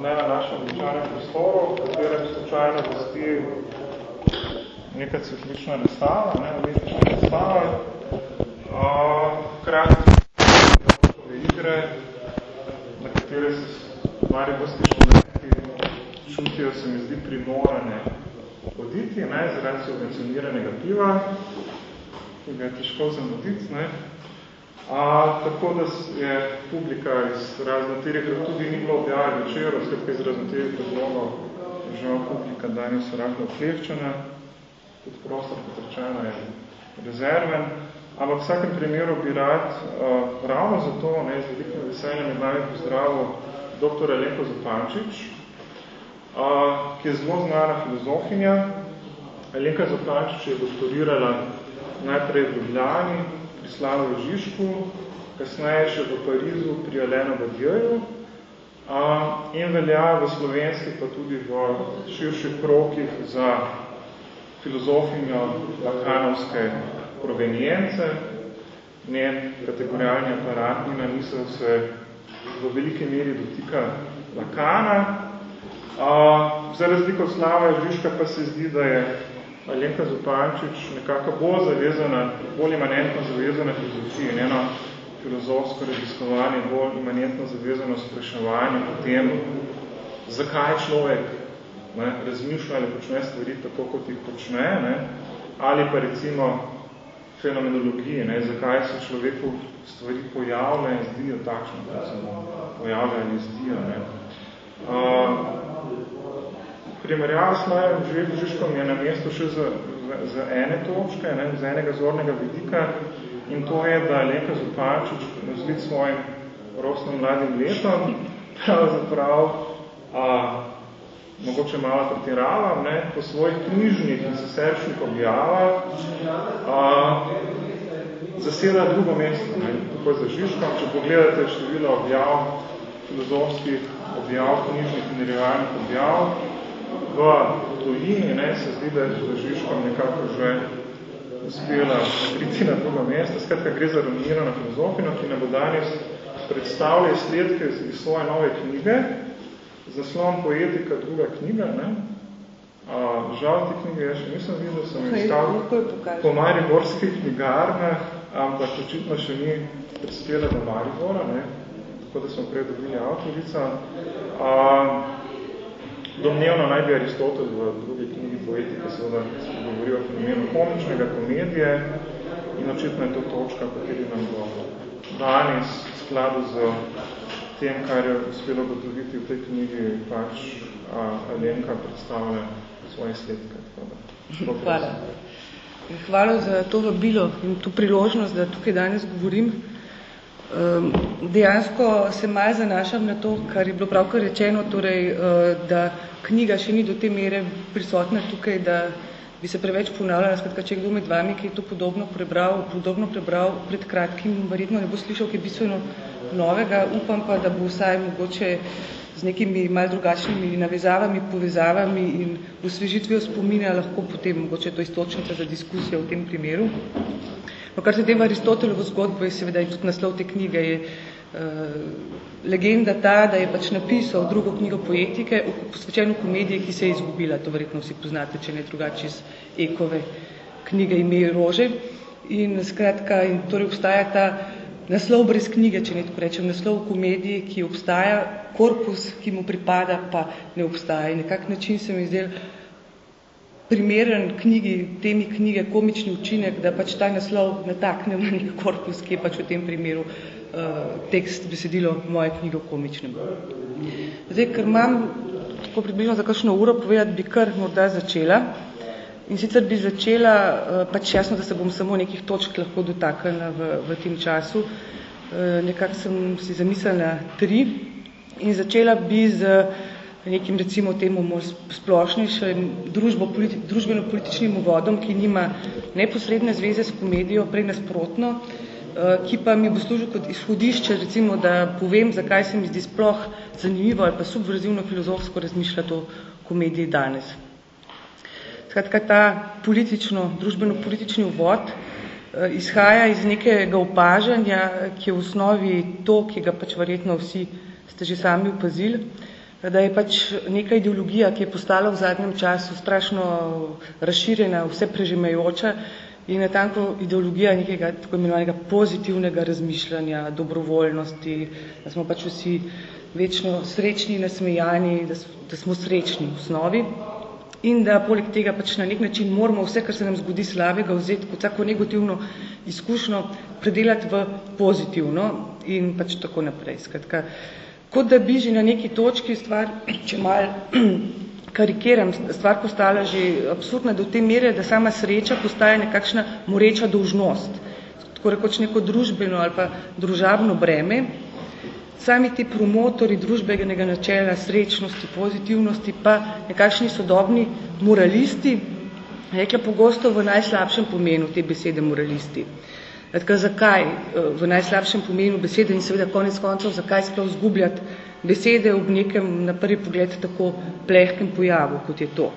ne na našem običajnem prostoru, v katerem slučajno gosti nekaj cvetlična nastava, ne, umetnična nastava. Hkrati igre, na katere se mariborski študenti čutijo, se mi zdi, primorane hoditi, ne, zaradi subvencioniranega piva, ki ga je težko zamuditi. Ne. A, tako da je publika iz raznotirih, tudi ni bilo objave večero, skratka iz raznotirih razlogov, žal publika danes rahlo klevčena, tudi prostor, kot rečeno, je rezerven, ampak v vsakem primeru bi rad uh, ravno zato, ne, z velikim veseljem med nami pozdravil dr. Elenko Zopančič, uh, ki je zelo znana filozofinja. Elenka Zopančič je doktorirala najprej v Ljubljani, pri Slavu Žižku, kasneje še v Parizu pri Alenu Badjeju uh, in velja v slovenskih pa tudi v širših krokih za filozofinjo lakanovske provenijence, njen kategorijalni aparat njena misel se v veliki meri dotika Lakana. Za razliko Slava Žižka pa se zdi, da je Alenka Zupančič nekako bolj zavezana, bolj imanentno zavezana filozofiji, njeno filozofsko raziskovanje, bolj imanentno zavezano spraševanje o tem, zakaj človek ne, razmišlja ali počne stvari tako, kot jih počne, ne, ali pa recimo fenomenologije, ne, zakaj se človeku stvari pojavlja in zdijo takšno, kot se pojavlja ali zdijo. Ne. Uh, primerjava s Majem Žižkom je na mesto še za, za, za ene točke, ne, za enega zornega vidika in to je, da Lenka Zupančič nazlit svojim rostnim mladim letom pravzaprav uh, mogoče malo pretiravam, ne, po svojih knjižnih in seserčnih objavah a, zaseda drugo mesto, ne, tako za Žižkom. Če pogledate število objav, filozofskih objav, knjižnih in realnih objav, v tujini ne, se zdi, da je za Žižkom nekako že uspela priti na drugo mesto. Skratka, gre za rominirano filozofino, ki nam bo danes predstavlja izsledke iz svoje nove knjige, zaslon poetika, druga knjiga, ne? A, žal te knjige jaz še nisem videl, sem jih stal po Mariborskih knjigarnah, ampak očitno še ni prispela do Maribora, ne? tako da smo prej dobili avtorica. A, domnevno naj bi Aristotel v drugi knjigi poetike seveda govoril o fenomenu komičnega komedije in očitno je to točka, kateri nam bo danes v skladu z tem, kar je uspelo gotoviti v tej knjigi, pač Alenka predstavlja svoje sledke. Hvala. Hvala za to vabilo in to priložnost, da tukaj danes govorim. Ehm, dejansko se malo zanašam na to, kar je bilo pravkar rečeno, torej, eh, da knjiga še ni do te mere prisotna tukaj, da bi se preveč ponavljala, skratka, če kdo med vami, ki je to podobno prebral, podobno prebral pred kratkim, verjetno ne bo slišal, ki je bistveno novega, upam pa, da bo vsaj mogoče z nekimi mal drugačnimi navezavami, povezavami in osvežitvijo spominja lahko potem mogoče to istočnica za diskusijo v tem primeru. No, kar tem Aristotelovo zgodbo je seveda in tudi naslov te knjige je uh, legenda ta, da je pač napisal drugo knjigo poetike, posvečeno komedije, ki se je izgubila, to verjetno vsi poznate, če ne drugače iz Ekove knjige Ime rože. In skratka, in torej obstaja ta naslov brez knjige, če ne tako rečem, naslov komedije, ki obstaja, korpus, ki mu pripada, pa ne obstaja. In nekak način se mi zdel primeren knjigi, temi knjige, komični učinek, da pač ta naslov nataknemo nek korpus, ki je pač v tem primeru uh, tekst, besedilo moje knjige v komičnem. Zdaj, ker imam tako približno za kakšno uro povedati, bi kar morda začela. In sicer bi začela, uh, pač jasno, da se bom samo nekih točk lahko dotaknila v, v tem času. Uh, nekako sem si zamislila tri in začela bi z nekim recimo temu splošnejšim družbo, politi, družbeno-političnim uvodom, ki nima neposredne zveze s komedijo, prej nasprotno, Eh, ki pa mi bo služil kot izhodišče, recimo, da povem, zakaj se mi zdi sploh zanimivo ali pa subverzivno filozofsko razmišljati o komediji danes. Skratka, ta politično, družbeno-politični uvod eh, izhaja iz nekega opažanja, ki je v osnovi to, ki ga pač verjetno vsi ste že sami upazili, da je pač neka ideologija, ki je postala v zadnjem času strašno razširjena, vse prežimajoča in je tanko ideologija nekega tako imenovanega pozitivnega razmišljanja, dobrovoljnosti, da smo pač vsi večno srečni, nasmejani, da, smo srečni v osnovi in da poleg tega pač na nek način moramo vse, kar se nam zgodi slabega, vzeti kot tako negativno izkušnjo, predelati v pozitivno in pač tako naprej. Skratka, kot da bi že na neki točki stvar, če mal karikiram, stvar postala že absurdna do te mere, da sama sreča postaja nekakšna moreča dolžnost, tako rekoč neko družbeno ali pa družabno breme. Sami ti promotori družbenega načela, srečnosti, pozitivnosti, pa nekakšni sodobni moralisti, rekla pogosto v najslabšem pomenu te besede moralisti. Tako, zakaj eh, v najslabšem pomenu besede in seveda konec koncev, zakaj sploh zgubljati besede ob nekem na prvi pogled tako plehkem pojavu, kot je to.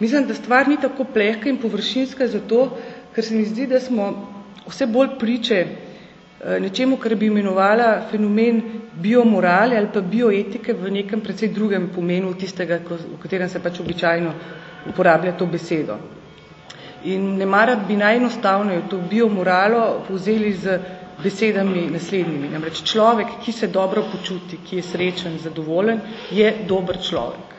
Mislim, da stvar ni tako plehka in površinska zato, ker se mi zdi, da smo vse bolj priče eh, nečemu, kar bi imenovala fenomen biomorale ali pa bioetike v nekem precej drugem pomenu tistega, v katerem se pač običajno uporablja to besedo. In ne mara bi najenostavnejo to biomoralo povzeli z besedami naslednjimi. Namreč človek, ki se dobro počuti, ki je srečen, zadovoljen, je dober človek.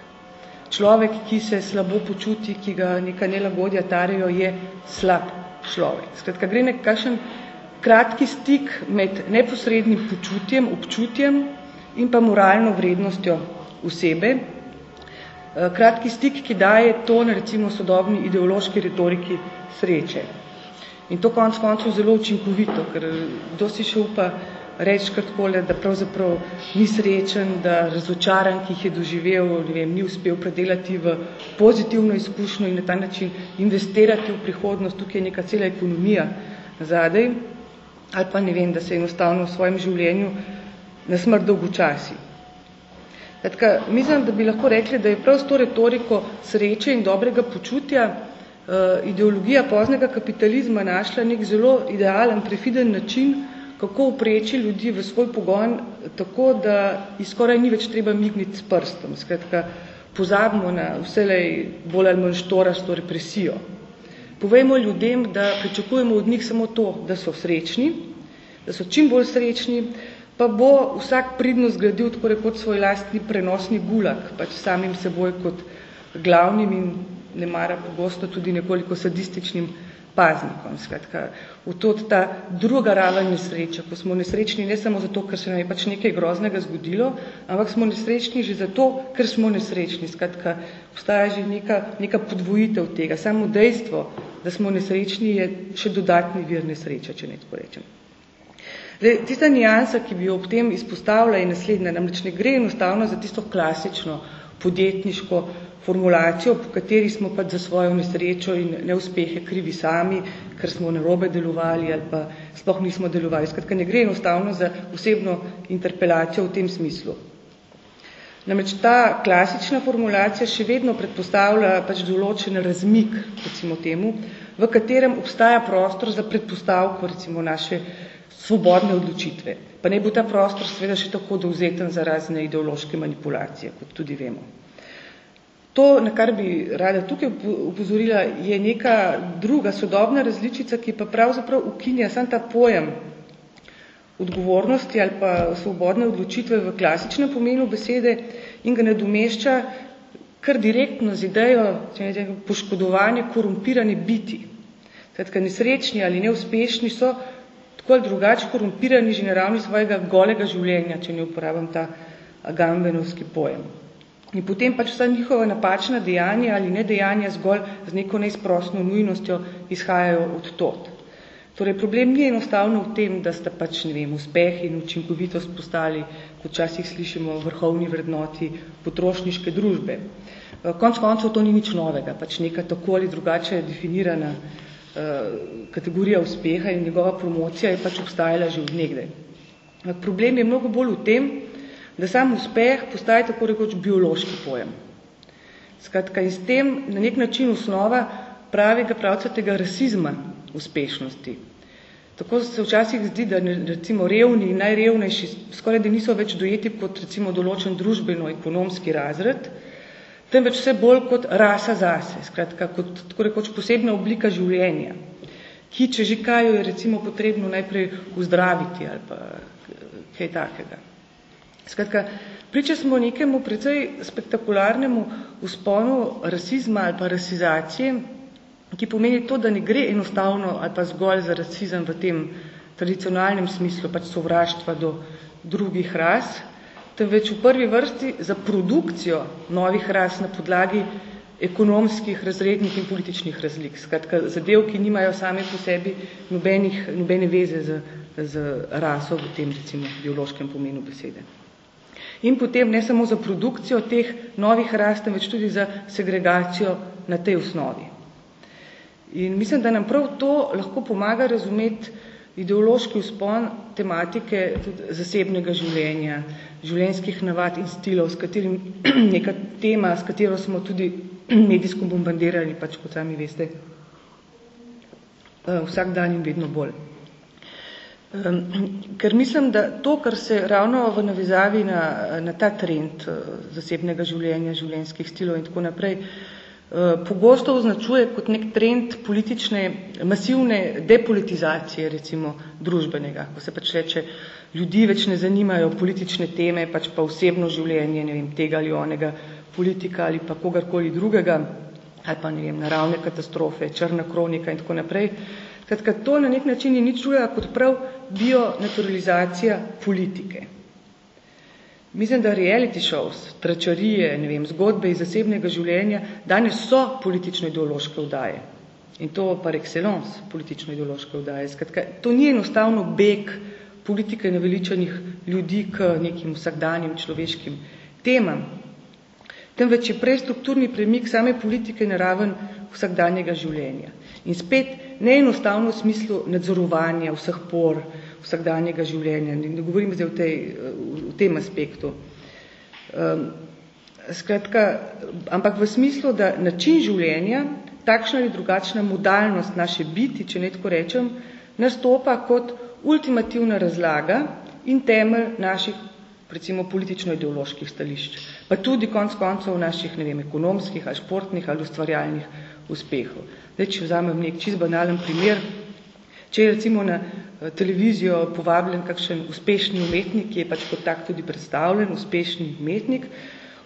Človek, ki se slabo počuti, ki ga neka nelagodja tarejo, je slab človek. Skratka, gre nekakšen kratki stik med neposrednim počutjem, občutjem in pa moralno vrednostjo osebe, kratki stik, ki daje ton recimo sodobni ideološki retoriki sreče. In to konc koncev zelo učinkovito, ker kdo si še upa reči kratkole, da pravzaprav ni srečen, da razočaran, ki jih je doživel, ne vem, ni uspel predelati v pozitivno izkušnjo in na ta način investirati v prihodnost, tukaj je neka cela ekonomija zadej, ali pa ne vem, da se enostavno v svojem življenju na smrt dolgočasi. Etka, mislim, da bi lahko rekli, da je prav s to retoriko sreče in dobrega počutja uh, ideologija poznega kapitalizma našla nek zelo idealen, prefiden način, kako upreči ljudi v svoj pogon, tako da skoraj ni več treba migniti s prstom. Skratka, pozabimo na vselej bolj ali manj štorasto represijo. Povejmo ljudem, da pričakujemo od njih samo to, da so srečni, da so čim bolj srečni, pa bo vsak pridno zgradil tako rekoč svoj lastni prenosni gulag, pač samim seboj kot glavnim in ne mara pogosto tudi nekoliko sadističnim paznikom. Skratka, v to ta druga raven nesreča, ko smo nesrečni ne samo zato, ker se nam je pač nekaj groznega zgodilo, ampak smo nesrečni že zato, ker smo nesrečni. Skratka, obstaja že neka, neka podvojitev tega. Samo dejstvo, da smo nesrečni, je še dodatni vir nesreča, če ne tako rečem. Zdaj, tista nijansa, ki bi jo ob tem izpostavila, je naslednja. Namreč ne gre enostavno za tisto klasično podjetniško formulacijo, po kateri smo pač za svojo nesrečo in neuspehe krivi sami, ker smo narobe delovali ali pa sploh nismo delovali. Skratka, ne gre enostavno za osebno interpelacijo v tem smislu. Namreč ta klasična formulacija še vedno predpostavlja pač določen razmik, recimo temu, v katerem obstaja prostor za predpostavko recimo naše svobodne odločitve. Pa ne bo ta prostor seveda še tako dovzeten za razne ideološke manipulacije, kot tudi vemo. To, na kar bi rada tukaj upozorila, je neka druga sodobna različica, ki pa pravzaprav ukinja sam ta pojem odgovornosti ali pa svobodne odločitve v klasičnem pomenu besede in ga nadomešča kar direktno z idejo poškodovanja korumpirane biti. Kratka, nesrečni ali neuspešni so tako ali drugače korumpirani že na ravni svojega golega življenja, če ne uporabim ta agambenovski pojem. In potem pač vsa njihova napačna dejanja ali nedejanja zgolj z neko neizprostno nujnostjo izhajajo od tot. Torej, problem ni enostavno v tem, da sta pač, ne vem, uspeh in učinkovitost postali, kot časih slišimo, vrhovni vrednoti potrošniške družbe. Konc koncev to ni nič novega, pač neka tako ali drugače definirana Eh, kategorija uspeha in njegova promocija je pač obstajala že od nekdaj. Problem je mnogo bolj v tem, da sam uspeh postaje tako rekoč biološki pojem. Skratka, in s tem na nek način osnova pravega pravca tega rasizma uspešnosti. Tako se včasih zdi, da recimo revni, najrevnejši skoraj da niso več dojeti kot recimo določen družbeno-ekonomski razred, temveč vse bolj kot rasa zase, skratka kot tako rekoč posebna oblika življenja, ki, če že kaj, je recimo potrebno najprej uzdraviti ali pa kaj takega. Skratka, priča smo nekemu precej spektakularnemu usponu rasizma ali pa rasizacije, ki pomeni to, da ne gre enostavno ali pa zgolj za rasizem v tem tradicionalnem smislu, pač sovraštva do drugih ras, temveč v prvi vrsti za produkcijo novih ras na podlagi ekonomskih, razrednih in političnih razlik. Skratka, zadev, ki nimajo same po sebi nobenih, nobene veze z, z raso v tem, recimo, biološkem pomenu besede. In potem ne samo za produkcijo teh novih ras, temveč tudi za segregacijo na tej osnovi. In mislim, da nam prav to lahko pomaga razumeti ideološki vzpon tematike tudi zasebnega življenja, življenjskih navad in stilov, s katerim neka tema, s katero smo tudi medijsko bombardirali, pač kot sami veste, eh, vsak dan in vedno bolj. Ker mislim, da to, kar se ravno v navezavi na, na ta trend eh, zasebnega življenja, življenjskih stilov in tako naprej, Eh, pogosto označuje kot nek trend politične, masivne depolitizacije, recimo družbenega, ko se pač reče, ljudi več ne zanimajo politične teme, pač pa osebno življenje, ne vem, tega ali onega politika ali pa kogarkoli drugega, ali pa, ne vem, naravne katastrofe, črna kronika in tako naprej. Kratka, to na nek način ni nič kot prav bionaturalizacija politike. Mislim, da reality shows, tračarije, ne vem, zgodbe iz zasebnega življenja danes so politično-ideološke vdaje. In to par excellence politično-ideološke vdaje. Skratka, to ni enostavno beg politike naveličanih ljudi k nekim vsakdanjim človeškim temam, temveč je prej strukturni premik same politike naraven vsakdanjega življenja. In spet ne enostavno v smislu nadzorovanja vseh por, vsakdanjega življenja. Ne govorim zdaj v, tej, v tem aspektu. Um, skratka, ampak v smislu, da način življenja, takšna ali drugačna modalnost naše biti, če ne tako rečem, nastopa kot ultimativna razlaga in temelj naših recimo politično-ideoloških stališč, pa tudi konc koncev naših, ne vem, ekonomskih ali športnih ali ustvarjalnih uspehov. Zdaj, če vzamem nek čist banalen primer, če je recimo na televizijo povabljen kakšen uspešni umetnik, ki je pač kot tak tudi predstavljen, uspešni umetnik,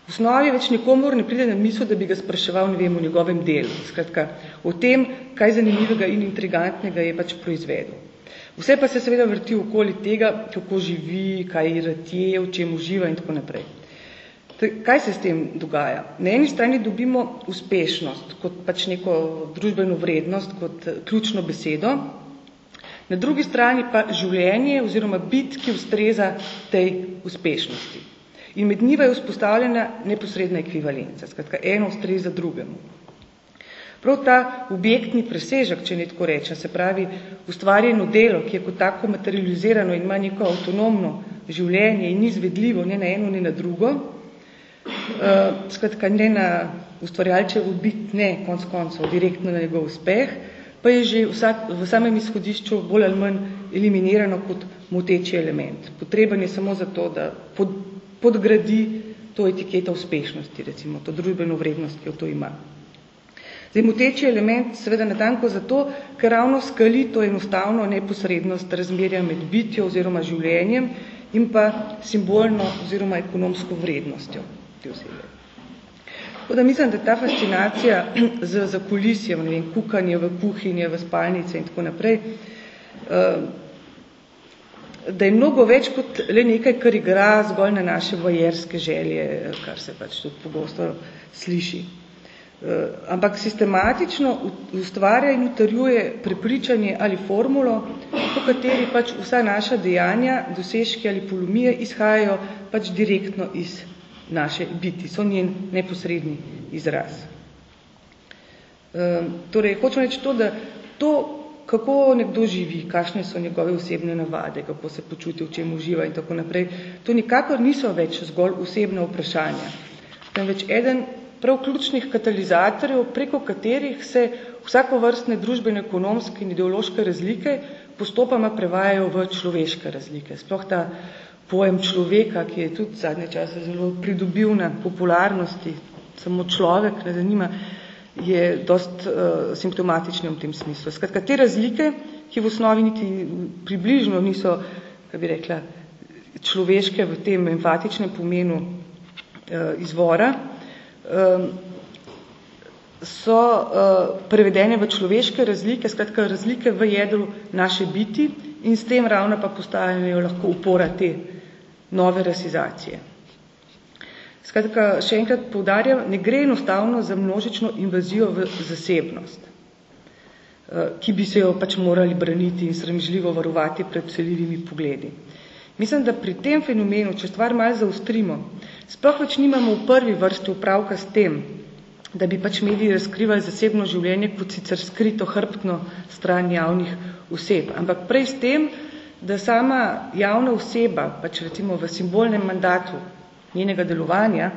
v osnovi več nikomor ne pride na misel, da bi ga spraševal, ne vem, o njegovem delu. Skratka, o tem, kaj zanimivega in intrigantnega je pač proizvedel. Vse pa se seveda vrti okoli tega, kako živi, kaj je v čem uživa in tako naprej. Kaj se s tem dogaja? Na eni strani dobimo uspešnost kot pač neko družbeno vrednost, kot ključno besedo, Na drugi strani pa življenje oziroma bit, ki ustreza tej uspešnosti. In med njima je vzpostavljena neposredna ekvivalenca, skratka eno ustreza drugemu. Prav ta objektni presežek, če ne tako reče, se pravi ustvarjeno delo, ki je kot tako materializirano in ima neko avtonomno življenje in ni izvedljivo ne na eno, ne na drugo, uh, skratka ne na ustvarjalčevo bit, ne konc koncev direktno na njegov uspeh, pa je že vsak, v samem izhodišču bolj ali manj eliminirano kot moteči element. Potreben je samo zato, da pod, podgradi to etiketo uspešnosti, recimo, to družbeno vrednost, ki jo to ima. Zdaj, moteči element seveda natanko zato, ker ravno skali to enostavno neposrednost razmerja med bitjo oziroma življenjem in pa simbolno oziroma ekonomsko vrednostjo te osebe. Tako da mislim, da ta fascinacija z zakulisjem, ne vem, kukanje v kuhinje, v spalnice in tako naprej, eh, da je mnogo več kot le nekaj, kar igra zgolj na naše vojerske želje, kar se pač tudi pogosto sliši. Eh, ampak sistematično ustvarja in utrjuje prepričanje ali formulo, po kateri pač vsa naša dejanja, dosežki ali polumije izhajajo pač direktno iz naše biti, so njen neposredni izraz. E, torej, hočem reči to, da to, kako nekdo živi, kakšne so njegove osebne navade, kako se počuti, v čem uživa in tako naprej, to nikakor niso več zgolj osebne vprašanja, temveč eden prav ključnih katalizatorjev, preko katerih se vsako vrstne družbene, ekonomske in ideološke razlike postopoma prevajajo v človeške razlike. Sploh ta pojem človeka, ki je tudi zadnje čase zelo pridobil na popularnosti, samo človek ne zanima, je dost uh, simptomatični v tem smislu. Skratka, te razlike, ki v osnovi niti približno niso, kaj bi rekla, človeške v tem enfatičnem pomenu uh, izvora, um, so uh, prevedene v človeške razlike, skratka razlike v jedru naše biti in s tem ravno pa postajajo lahko upora te nove rasizacije. Skratka, še enkrat poudarjam, ne gre enostavno za množično invazijo v zasebnost, uh, ki bi se jo pač morali braniti in sramžljivo varovati pred celjivimi pogledi. Mislim, da pri tem fenomenu, če stvar malo zaustrimo, sploh več nimamo v prvi vrsti upravka s tem, da bi pač mediji razkrivali zasebno življenje kot sicer skrito hrbtno stran javnih oseb, ampak prej s tem, da sama javna oseba, pač recimo v simbolnem mandatu njenega delovanja,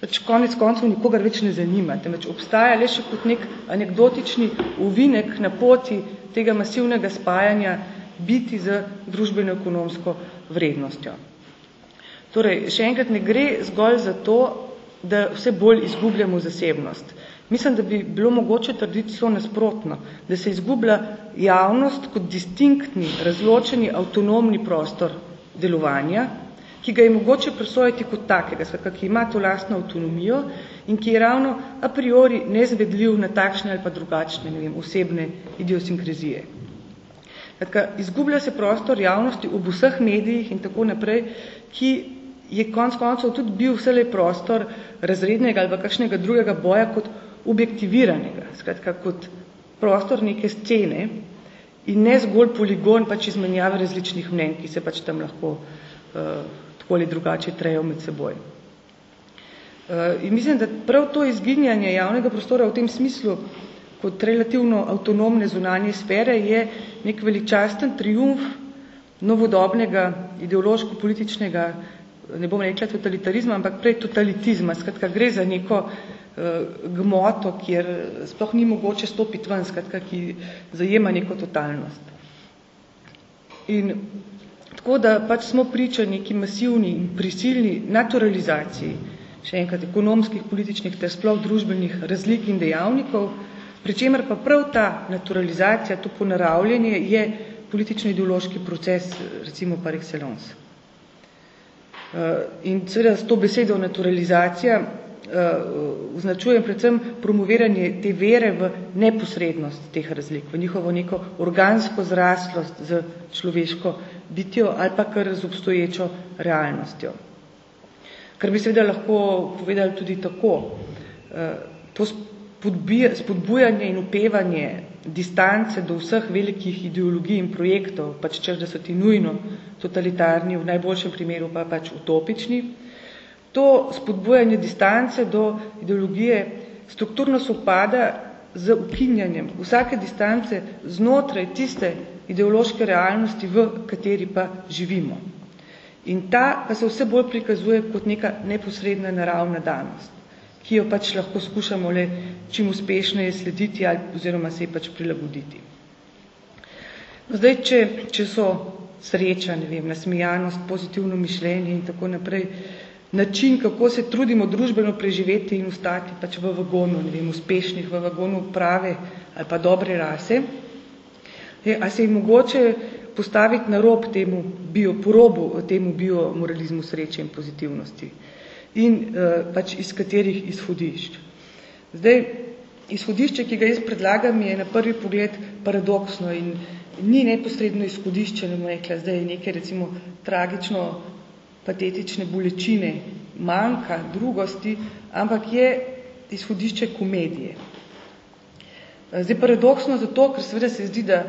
pač konec koncev nikogar več ne zanima, temveč obstaja le še kot nek anekdotični uvinek na poti tega masivnega spajanja biti z družbeno-ekonomsko vrednostjo. Torej, še enkrat ne gre zgolj za to, da vse bolj izgubljamo zasebnost. Mislim, da bi bilo mogoče trditi so nasprotno, da se izgublja javnost kot distinktni, razločeni, avtonomni prostor delovanja, ki ga je mogoče presojati kot takega, svaka, ki ima to lastno avtonomijo in ki je ravno a priori nezvedljiv na takšne ali pa drugačne ne vem, osebne idiosinkrizije. Tako, izgublja se prostor javnosti ob vseh medijih in tako naprej, ki je konc koncev tudi bil vselej prostor razrednega ali kakšnega drugega boja kot objektiviranega, skratka kot prostor neke scene in ne zgolj poligon pač izmenjave različnih mnen, ki se pač tam lahko uh, tako ali drugače trejo med seboj. Uh, in mislim, da prav to izginjanje javnega prostora v tem smislu kot relativno avtonomne zunanje sfere je nek veličasten triumf novodobnega ideološko-političnega ne bom rekla totalitarizma, ampak prej totalitizma. Skratka, gre za neko uh, gmoto, kjer sploh ni mogoče stopiti ven, skratka, ki zajema neko totalnost. In tako da pač smo priča neki masivni in prisilni naturalizaciji, še enkrat ekonomskih, političnih ter sploh družbenih razlik in dejavnikov, pri čemer pa prav ta naturalizacija, to ponaravljanje je politično-ideološki proces, recimo par excellence. Eh, in seveda s to besedo naturalizacija označujem predvsem promoviranje te vere v neposrednost teh razlik, v njihovo neko organsko zraslost z človeško bitjo ali pa kar z obstoječo realnostjo. Kar bi seveda lahko povedali tudi tako, uh, to spodbujanje in upevanje distance do vseh velikih ideologij in projektov, pač češ, da so ti nujno totalitarni, v najboljšem primeru pa pač utopični, to spodbujanje distance do ideologije strukturno sopada z ukinjanjem vsake distance znotraj tiste ideološke realnosti, v kateri pa živimo. In ta pa se vse bolj prikazuje kot neka neposredna naravna danost ki jo pač lahko skušamo le čim uspešneje slediti ali oziroma se pač prilagoditi. Zdaj, če, če so sreča, ne vem, nasmijanost, pozitivno mišljenje in tako naprej, način, kako se trudimo družbeno preživeti in ustati pač v vagonu, ne vem, uspešnih, v vagonu prave ali pa dobre rase, je, a se je mogoče postaviti na rob temu bio, porobu, temu biomoralizmu sreče in pozitivnosti in uh, pač iz katerih izhodišč. Zdaj, izhodišče, ki ga jaz predlagam, je na prvi pogled paradoksno in ni neposredno izhodišče, ne rekla, zdaj je neke recimo tragično patetične bolečine, manjka drugosti, ampak je izhodišče komedije. Zdaj, paradoksno zato, ker seveda se zdi, da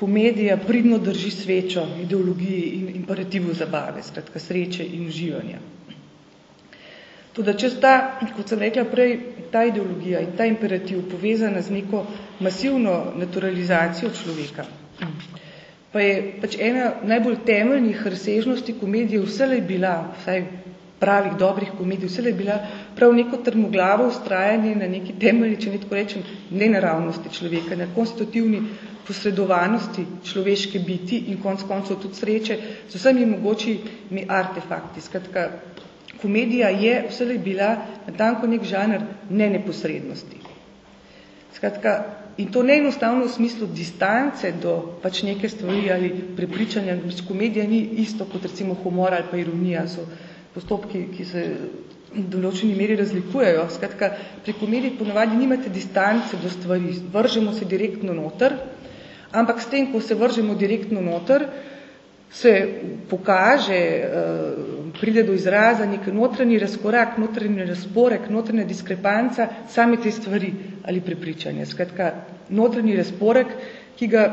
komedija pridno drži svečo ideologiji in imperativu zabave, skratka sreče in uživanja. Tudi če sta, kot sem rekla prej, ta ideologija in ta imperativ povezana z neko masivno naturalizacijo človeka, pa je pač ena najbolj temeljnih razsežnosti komedije vselej bila, vsaj pravih, dobrih komedij, vselej bila prav neko trmoglavo ustrajanje na neki temeljni, če ne tako rečem, nenaravnosti človeka, na konstitutivni posredovanosti človeške biti in konc koncev tudi sreče z vsemi mogočimi artefakti. Skratka, komedija je vselej bila na tanko nek žanr ne neposrednosti. Skratka, in to ne enostavno v smislu distance do pač neke stvari ali prepričanja, komedija ni isto kot recimo humor ali pa ironija, so postopki, ki se v določeni meri razlikujejo. Skratka, pri komediji ponovadi nimate distance do stvari, vržemo se direktno noter, ampak s tem, ko se vržemo direktno noter, se pokaže, eh, pride do izraza nek notranji razkorak, notranji razporek, notranja diskrepanca same te stvari ali prepričanja. Skratka, notranji razporek, ki ga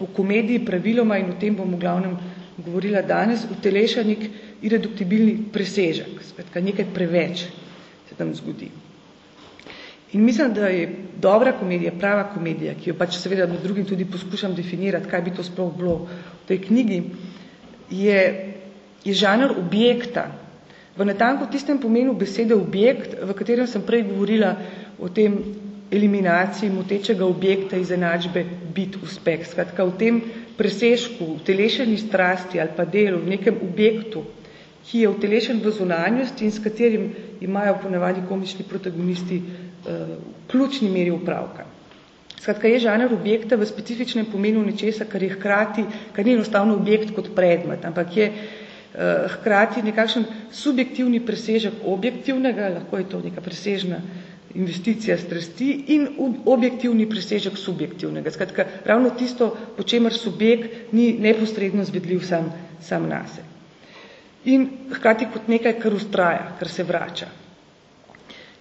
v komediji praviloma in o tem bom v glavnem govorila danes, uteleša nek ireduktibilni presežek, skratka nekaj preveč se tam zgodi. In mislim, da je dobra komedija, prava komedija, ki jo pač seveda med drugim tudi poskušam definirati, kaj bi to sploh bilo v tej knjigi, je, je žanr objekta. V natanko tistem pomenu besede objekt, v katerem sem prej govorila o tem eliminaciji motečega objekta iz enačbe bit uspeh. Skratka, v tem presežku, v telešeni strasti ali pa delu, v nekem objektu, ki je utelešen v zunanjosti in s katerim imajo ponavadi komični protagonisti uh, ključni meri upravka. Skratka, je žanr objekta v specifičnem pomenu nečesa, kar je hkrati, kar ni enostavno objekt kot predmet, ampak je uh, hkrati nekakšen subjektivni presežek objektivnega, lahko je to neka presežna investicija strasti in objektivni presežek subjektivnega. Skratka, ravno tisto, po čemer subjekt ni neposredno zvedljiv sam, sam nase in hkrati kot nekaj, kar ustraja, kar se vrača.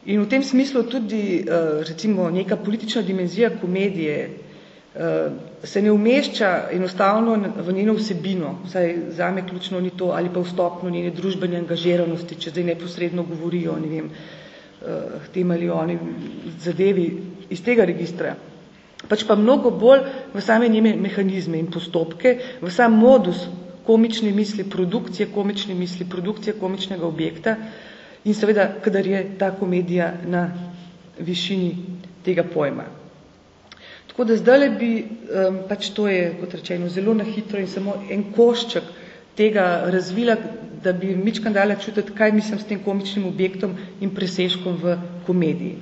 In v tem smislu tudi eh, recimo neka politična dimenzija komedije eh, se ne umešča enostavno v njeno vsebino, saj zame ključno ni to, ali pa vstopno njene družbene angažiranosti, če zdaj neposredno govorijo, ne vem, tem ali oni zadevi iz tega registra. Pač pa mnogo bolj v same njene mehanizme in postopke, v sam modus komične misli produkcije, komične misli produkcije komičnega objekta in seveda, kadar je ta komedija na višini tega pojma. Tako da zdaj bi, pač to je, kot rečeno, zelo na hitro in samo en košček tega razvila, da bi mičkan dala čutiti, kaj mislim s tem komičnim objektom in presežkom v komediji.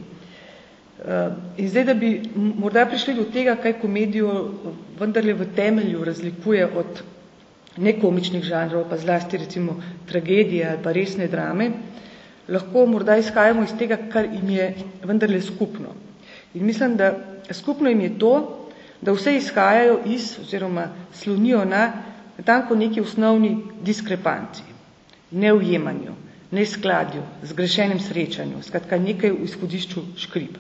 Uh, in zdaj, da bi morda prišli do tega, kaj komedijo vendarle v temelju razlikuje od nekomičnih žanrov, pa zlasti recimo tragedije ali pa resne drame, lahko morda izhajamo iz tega, kar jim je vendarle skupno. In mislim, da skupno jim je to, da vse izhajajo iz oziroma slonijo na tanko neki osnovni diskrepanci, neujemanju, neskladju, zgrešenem srečanju, skratka nekaj v izhodišču škripa.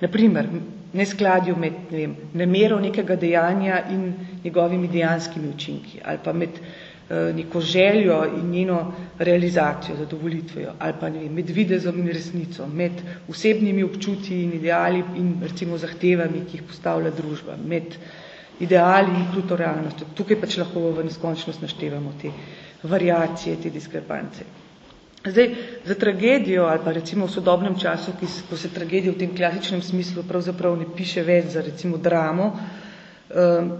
Naprimer, neskladju med ne vem, namero nekega dejanja in njegovimi dejanskimi učinki, ali pa med eh, neko željo in njeno realizacijo, zadovolitvijo, ali pa ne vem, med videzom in resnico, med osebnimi občutji in ideali in recimo zahtevami, ki jih postavlja družba, med ideali in kruto realnostjo. Tukaj pač lahko v neskončnost naštevamo te variacije, te diskrepance. Zdaj, za tragedijo ali pa recimo v sodobnem času, ki, ko se tragedija v tem klasičnem smislu pravzaprav ne piše več za recimo dramo, eh,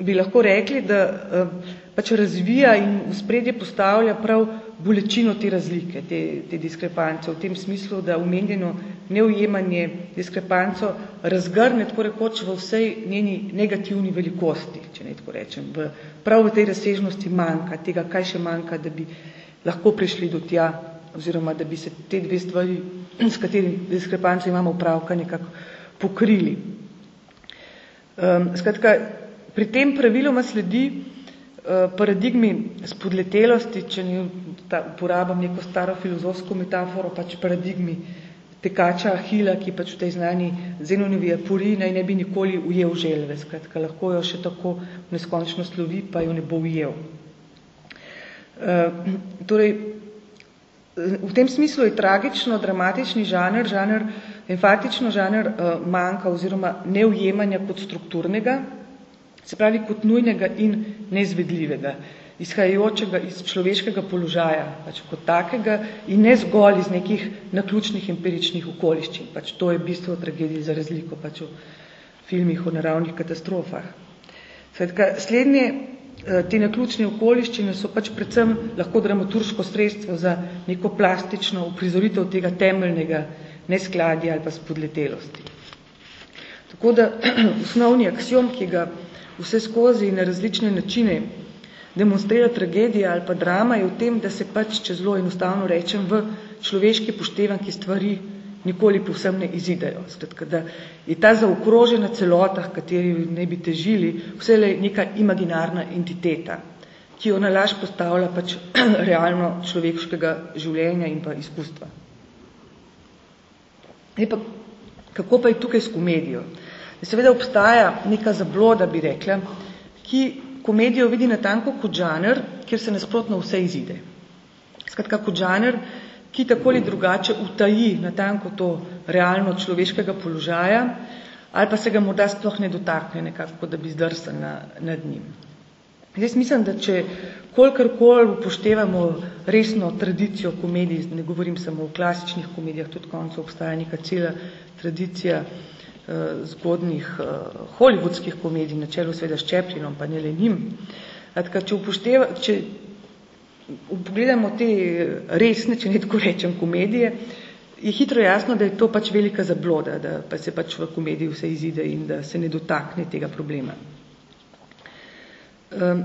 bi lahko rekli, da eh, pač razvija in v spredje postavlja prav bolečino te razlike, te, te diskrepance, v tem smislu, da umenjeno neujemanje diskrepanco razgrne tako rekoč v vsej njeni negativni velikosti, če ne tako rečem, v, prav v tej razsežnosti manjka, tega, kaj še manjka, da bi lahko prišli do tja, oziroma da bi se te dve stvari, s katerimi diskrepanci imamo upravka, nekako pokrili. Um, skratka, pri tem praviloma sledi uh, paradigmi spodletelosti, če ne ta, uporabam neko staro filozofsko metaforo, pač paradigmi tekača Ahila, ki pač v tej znani Zenonivi apuri naj ne bi nikoli ujel želve. Skratka, lahko jo še tako neskončno slovi, pa jo ne bo ujel. Uh, torej, v tem smislu je tragično, dramatični žanr, žanr, enfatično žanr uh, manjka oziroma neujemanja kot strukturnega, se pravi kot nujnega in nezvedljivega, izhajajočega iz človeškega položaja, pač kot takega in ne zgolj iz nekih naključnih empiričnih okoliščin. Pač to je bistvo tragedije za razliko pač v filmih o naravnih katastrofah. Svetka, slednje, eh, te naključne okoliščine so pač predvsem lahko dramaturško sredstvo za neko plastično uprizoritev tega temeljnega neskladja ali pa spodletelosti. Tako da osnovni aksiom, ki ga vse skozi na različne načine demonstrira tragedija ali pa drama, je v tem, da se pač, če zelo enostavno rečem, v človeški poštevanki stvari nikoli povsem ne izidejo. Skratka, da je ta zaokrožena celota, kateri ne bi težili, vse le neka imaginarna entiteta, ki jo nalaž postavlja pač realno človeškega življenja in pa izkustva. E pa, kako pa je tukaj s komedijo? Seveda obstaja neka zabloda, bi rekla, ki komedijo vidi natanko kot žanr, kjer se nasprotno vse izide. Skratka, kot žanr, ki tako ali drugače utaji natanko to realno človeškega položaja, ali pa se ga morda sploh ne dotakne nekako, da bi zdrsal na, nad njim. Jaz mislim, da če kolikorkoli upoštevamo resno tradicijo komedij, ne govorim samo o klasičnih komedijah, tudi koncu obstaja neka cela tradicija zgodnih uh, hollywoodskih komedij, na čelu seveda s Čeplinom, pa ne le njim. Atka, če, upošteva, če pogledamo te resne, če ne tako rečem, komedije, je hitro jasno, da je to pač velika zabloda, da pa se pač v komediji vse izide in da se ne dotakne tega problema. Um,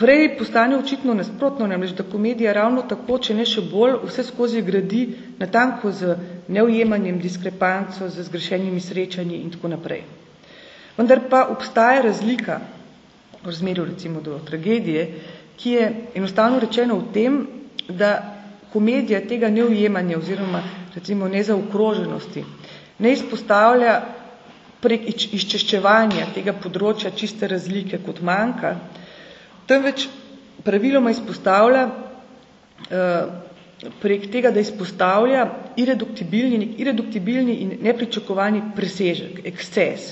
prej postane očitno nasprotno, namreč, da komedija ravno tako, če ne še bolj, vse skozi gradi natanko z neujemanjem, diskrepanco, z zgrešenimi srečanji in tako naprej. Vendar pa obstaja razlika v razmerju recimo do tragedije, ki je enostavno rečeno v tem, da komedija tega neujemanja oziroma recimo nezaokroženosti ne izpostavlja prek izčeščevanja tega področja čiste razlike kot manjka, temveč praviloma izpostavlja uh, prek tega, da izpostavlja ireduktibilni, ireduktibilni in nepričakovani presežek, eksces,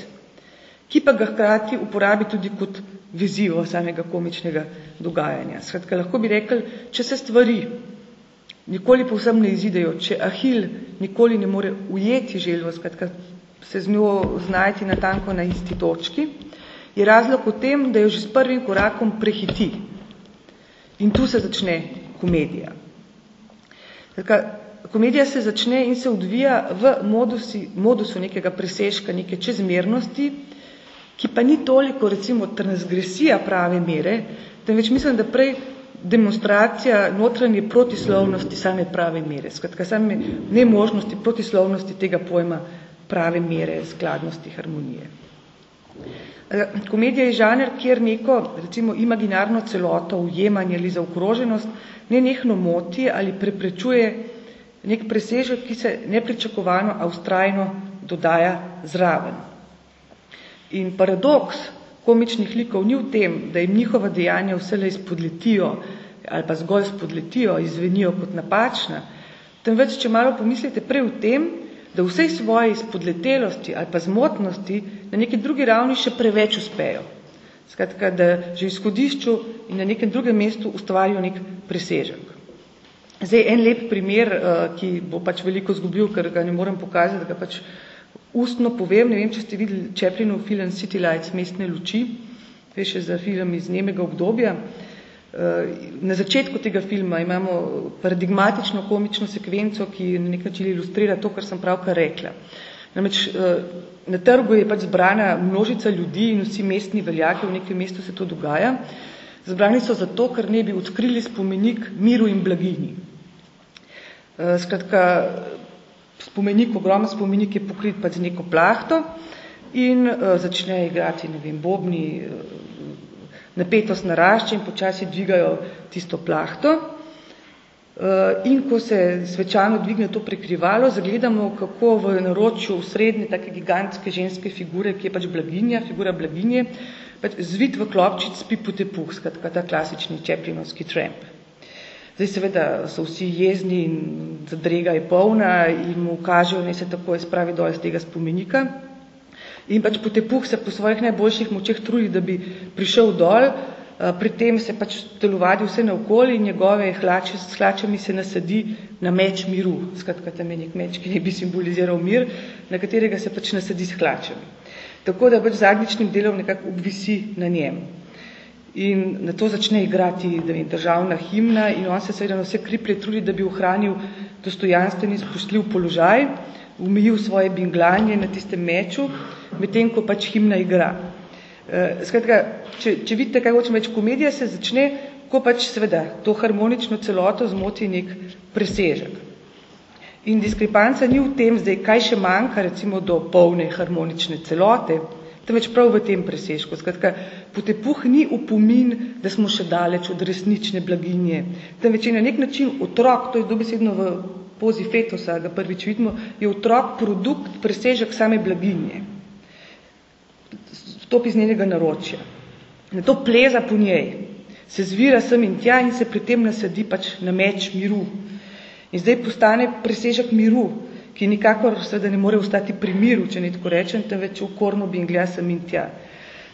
ki pa ga hkrati uporabi tudi kot vizijo samega komičnega dogajanja. Skratka, lahko bi rekli, če se stvari nikoli povsem ne izidejo, če Ahil nikoli ne more ujeti želvo, skratka, se z njo znajti natanko na isti točki, je razlog v tem, da jo že s prvim korakom prehiti. In tu se začne komedija. Skratka, komedija se začne in se odvija v modusi, modusu nekega presežka, neke čezmernosti, ki pa ni toliko recimo transgresija prave mere, temveč mislim, da prej demonstracija notranje protislovnosti same prave mere, skratka same nemožnosti protislovnosti tega pojma prave mere, skladnosti, harmonije. Komedija je žanr, kjer neko, recimo, imaginarno celoto, ujemanje ali zaokroženost ne nekno moti ali preprečuje nek presežek, ki se nepričakovano, a ustrajno dodaja zraven. In paradoks komičnih likov ni v tem, da jim njihova dejanja vselej spodletijo ali pa zgolj spodletijo, izvenijo kot napačna, temveč, če malo pomislite prej v tem, da vsej svoji spodletelosti ali pa zmotnosti na neki drugi ravni še preveč uspejo. Skratka, da že v izhodišču in na nekem drugem mestu ustvarijo nek presežek. Zdaj, en lep primer, eh, ki bo pač veliko zgubil, ker ga ne morem pokazati, da ga pač ustno povem, ne vem, če ste videli Čeplinov film City Lights, mestne luči, še za film iz nemega obdobja. Eh, na začetku tega filma imamo paradigmatično komično sekvenco, ki na nek način ilustrira to, kar sem pravkar rekla. Namreč eh, na trgu je pač zbrana množica ljudi in vsi mestni veljaki, v nekem mestu se to dogaja. Zbrani so zato, ker ne bi odkrili spomenik miru in blagini. Eh, skratka, spomenik, ogromen spomenik je pokrit pa z neko plahto in uh, začne igrati, ne vem, bobni, napetost narašča in počasi dvigajo tisto plahto. Uh, in ko se svečano dvigne to prekrivalo, zagledamo, kako v naročju srednje take gigantske ženske figure, ki je pač blaginja, figura blaginje, pač zvit v klopčic spi potepuh, skratka ta klasični čeplinovski tramp. Zdaj seveda so vsi jezni in zadrega je polna in mu kažejo, ne se tako spravi dol z tega spomenika. In pač potepuh se po svojih najboljših močeh trudi, da bi prišel dol, pri tem se pač telovadi vse naokoli in njegove hlače, s hlačami se nasadi na meč miru, skratka tam je nek meč, ki ne bi simboliziral mir, na katerega se pač nasadi s hlačami. Tako da pač zadnjičnim delom nekako obvisi na njem. In na to začne igrati da vem, državna himna in on se seveda na vse kriplje trudi, da bi ohranil dostojanstven in spoštljiv položaj, umijil svoje binglanje na tistem meču, medtem ko pač himna igra. Uh, skratka, če, če vidite, kaj hočem reči, komedija se začne, ko pač seveda to harmonično celoto zmoti nek presežek. In diskrepanca ni v tem, zdaj, kaj še manjka recimo do polne harmonične celote, temveč prav v tem presežku. Skratka, potepuh ni upomin, da smo še daleč od resnične blaginje, temveč je na nek način otrok, to je dobesedno v pozi fetosa, ga prvič vidimo, je otrok produkt, presežek same blaginje stopi iz njenega naročja. Na to pleza po njej, se zvira sem in tja in se pri tem nasedi pač na meč miru. In zdaj postane presežek miru, ki nikakor seveda ne more ostati pri miru, če ne tako rečem, temveč v korno bi in gleda sem in tja.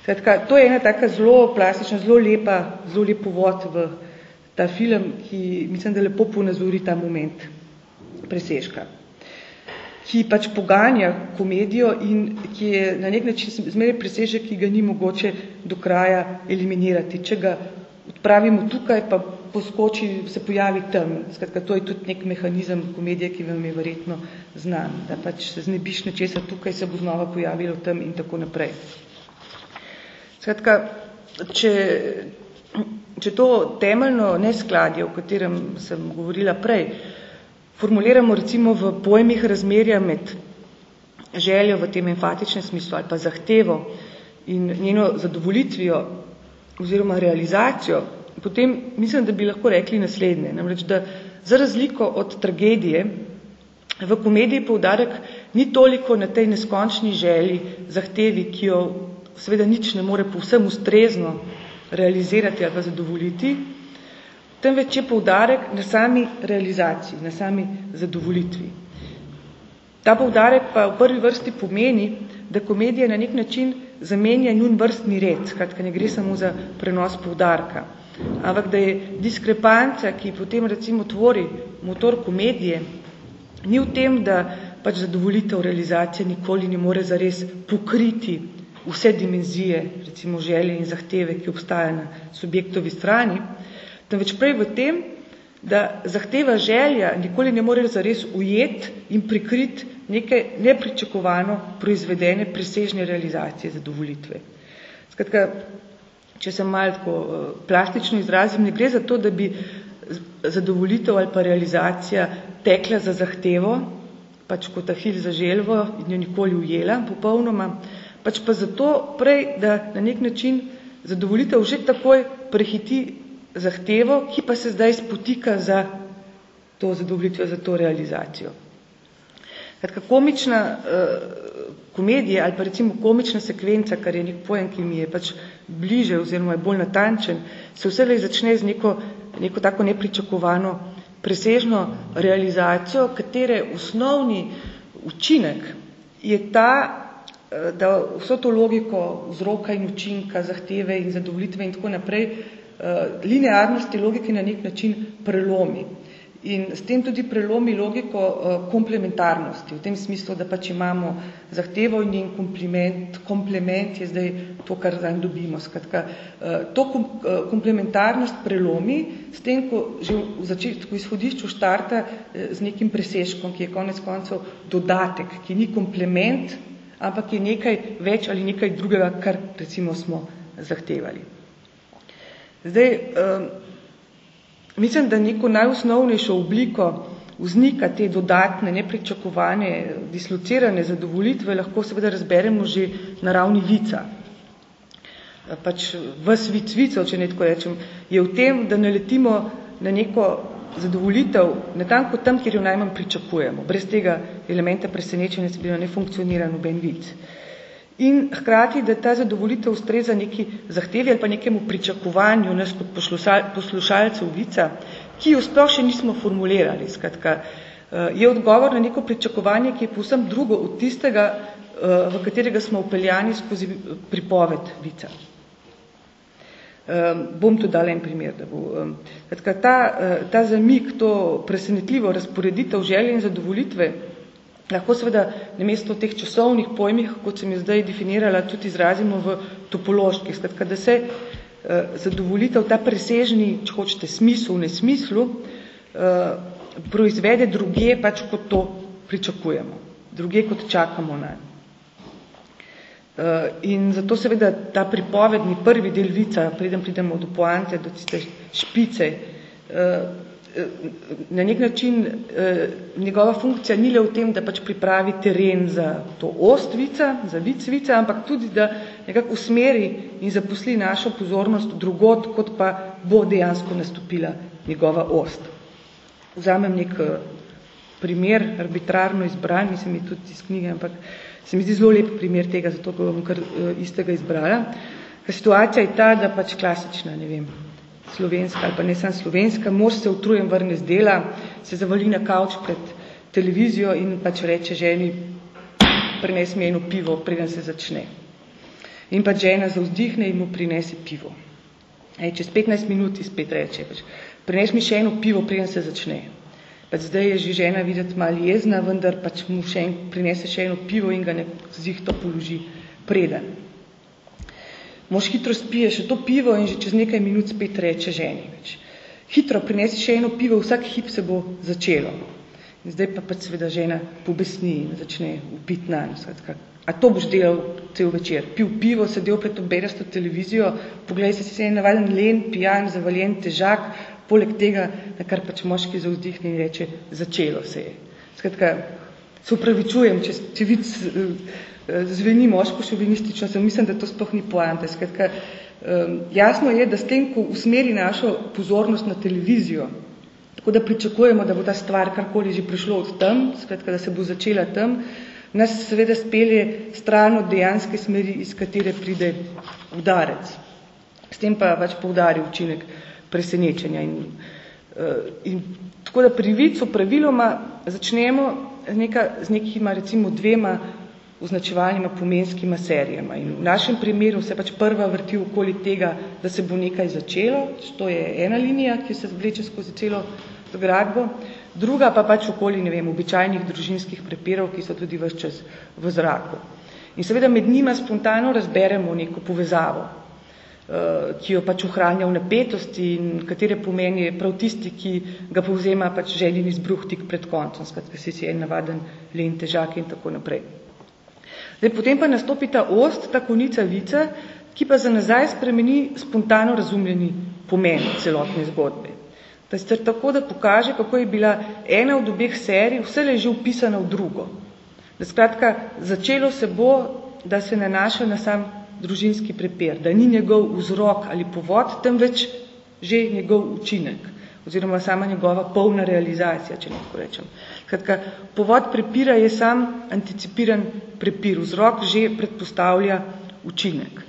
Skratka, to je ena taka zelo plastična, zelo lepa, zelo lep uvod v ta film, ki mislim, da lepo ponazori ta moment presežka ki pač poganja komedijo in ki je na nek način zmeraj presežek, ki ga ni mogoče do kraja eliminirati. Če ga odpravimo tukaj, pa poskoči, se pojavi tam. Skratka, to je tudi nek mehanizem komedije, ki vam je verjetno znan, da pač se znebiš nečesa tukaj, se bo znova pojavilo tam in tako naprej. Skratka, če, če to temeljno neskladje, o katerem sem govorila prej, formuliramo recimo v pojmih razmerja med željo v tem enfatičnem smislu ali pa zahtevo in njeno zadovolitvijo oziroma realizacijo, potem mislim, da bi lahko rekli naslednje. Namreč, da za razliko od tragedije v komediji poudarek ni toliko na tej neskončni želji, zahtevi, ki jo seveda nič ne more povsem ustrezno realizirati ali pa zadovoljiti, temveč je poudarek na sami realizaciji, na sami zadovolitvi. Ta poudarek pa v prvi vrsti pomeni, da komedija na nek način zamenja njun vrstni red, skratka ne gre samo za prenos poudarka, ampak da je diskrepanca, ki potem recimo tvori motor komedije, ni v tem, da pač zadovolitev realizacije nikoli ne more zares pokriti vse dimenzije, recimo želje in zahteve, ki obstaja na subjektovi strani, temveč prej v tem, da zahteva želja nikoli ne more zares ujet in prikrit neke nepričakovano proizvedene presežne realizacije zadovolitve. Skratka, če se malo tako eh, plastično izrazim, ne gre za to, da bi zadovolitev ali pa realizacija tekla za zahtevo, pač kot ahil za želvo in jo nikoli ujela popolnoma, pač pa zato prej, da na nek način zadovolitev že takoj prehiti zahtevo, ki pa se zdaj spotika za to zadovoljitvijo, za to realizacijo. Kratka, komična uh, komedija ali pa recimo komična sekvenca, kar je nek pojem, ki mi je pač bliže oziroma je bolj natančen, se vse začne z neko, neko tako nepričakovano presežno realizacijo, katere osnovni učinek je ta, da vso to logiko vzroka in učinka, zahteve in zadovoljitve in tako naprej uh, linearnosti logike na nek način prelomi. In s tem tudi prelomi logiko uh, komplementarnosti, v tem smislu, da pač imamo zahtevo in njen komplement, komplement je zdaj to, kar zdaj dobimo. Skratka, uh, to kom, komplementarnost prelomi s tem, ko že v začetku izhodišču štarta z nekim presežkom, ki je konec koncev dodatek, ki ni komplement, ampak je nekaj več ali nekaj drugega, kar recimo smo zahtevali. Zdaj, um, mislim, da neko najosnovnejšo obliko vznika te dodatne, nepričakovane, dislocirane zadovolitve lahko seveda razberemo že na ravni vica. Pač vas vic vicov, če ne tako rečem, je v tem, da naletimo na neko zadovolitev natanko tam, kjer jo najmanj pričakujemo. Brez tega elementa presenečenja se bi ne funkcionira noben vic. Uh, in hkrati, da ta zadovolitev ustreza neki zahtevi ali pa nekemu pričakovanju nas kot poslušalcev vica, ki jo sploh še nismo formulirali. Skratka, eh, je odgovor na neko pričakovanje, ki je povsem drugo od tistega, eh, v katerega smo upeljani skozi pripoved vica. Um, bom to dala en primer, da bo. Um, ta, ta zamik, to presenetljivo razporeditev želje in zadovolitve, lahko seveda namesto teh časovnih pojmih, kot sem je zdaj definirala, tudi izrazimo v topoloških. Skratka, da se uh, zadovolitev, ta presežni, če hočete, smislu, v nesmislu, uh, proizvede druge, pač kot to pričakujemo, druge kot čakamo na. Uh, in zato seveda ta pripovedni prvi del vica, preden pridemo do poante, do tiste špice, uh, na nek način uh, njegova funkcija ni le v tem, da pač pripravi teren za to ost vica, za vic vica, ampak tudi, da nekako usmeri in zaposli našo pozornost drugot, kot pa bo dejansko nastopila njegova ost vzamem nek eh, primer, arbitrarno izbran, mislim, je tudi iz knjige, ampak se mi zdi zelo lep primer tega, zato ga bom kar uh, istega izbrala. Situacija je ta, da pač klasična, ne vem, slovenska ali pa ne sam slovenska, mož se utrujem vrne z dela, se zavali na kavč pred televizijo in pač reče ženi, prinesi mi eno pivo, preden se začne. In pa žena zaudihne in mu prinese pivo. Ej, čez 15 minut spet reče, pač, prineš mi še eno pivo, preden se začne. Pač zdaj je že žena videti malo jezna, vendar pač mu še en, prinese še eno pivo in ga ne zihto položi preden. Mož hitro spije še to pivo in že čez nekaj minut spet reče ženi. Več. Hitro prinesi še eno pivo, vsak hip se bo začelo. In zdaj pa pač seveda žena pobesni in začne upiti na njo. A to boš delal cel večer? Pil pivo, sedel pred oberasto televizijo, pogledaj se, si je navaden len, pijan, zavaljen, težak, poleg tega, na kar pač moški zaudihne in reče, začelo se je. Skratka, se upravičujem, če, če vid zveni moško šovinistično, sem mislim, da to sploh ni poante. Skratka, jasno je, da s tem, ko usmeri našo pozornost na televizijo, tako da pričakujemo, da bo ta stvar karkoli že prišlo od tam, skratka, da se bo začela tam, nas seveda spelje stran od dejanske smeri, iz katere pride udarec. S tem pa pač poudari učinek presenečenja. In, uh, in tako da pri vicu praviloma začnemo neka, z nekima recimo dvema označevalnima pomenskima serijama. In v našem primeru se pač prva vrti okoli tega, da se bo nekaj začelo, to je ena linija, ki se vleče skozi celo zgradbo, druga pa pač okoli, ne vem, običajnih družinskih prepirov, ki so tudi vse čas v zraku. In seveda med njima spontano razberemo neko povezavo, Eh, ki jo pač ohranja v napetosti in katere pomeni prav tisti, ki ga povzema pač željen izbruh tik pred koncem, skratka si si en navaden len težak in tako naprej. Zdaj, potem pa nastopi ta ost, ta konica vica, ki pa za nazaj spremeni spontano razumljeni pomen celotne zgodbe. Da se tako, da pokaže, kako je bila ena od obeh serij vse leži upisana v drugo. Da skratka, začelo se bo, da se nanaša na sam družinski prepir, da ni njegov vzrok ali povod, temveč že njegov učinek oziroma sama njegova polna realizacija, če lahko rečem. Kratka, povod prepira je sam anticipiran prepir, vzrok že predpostavlja učinek.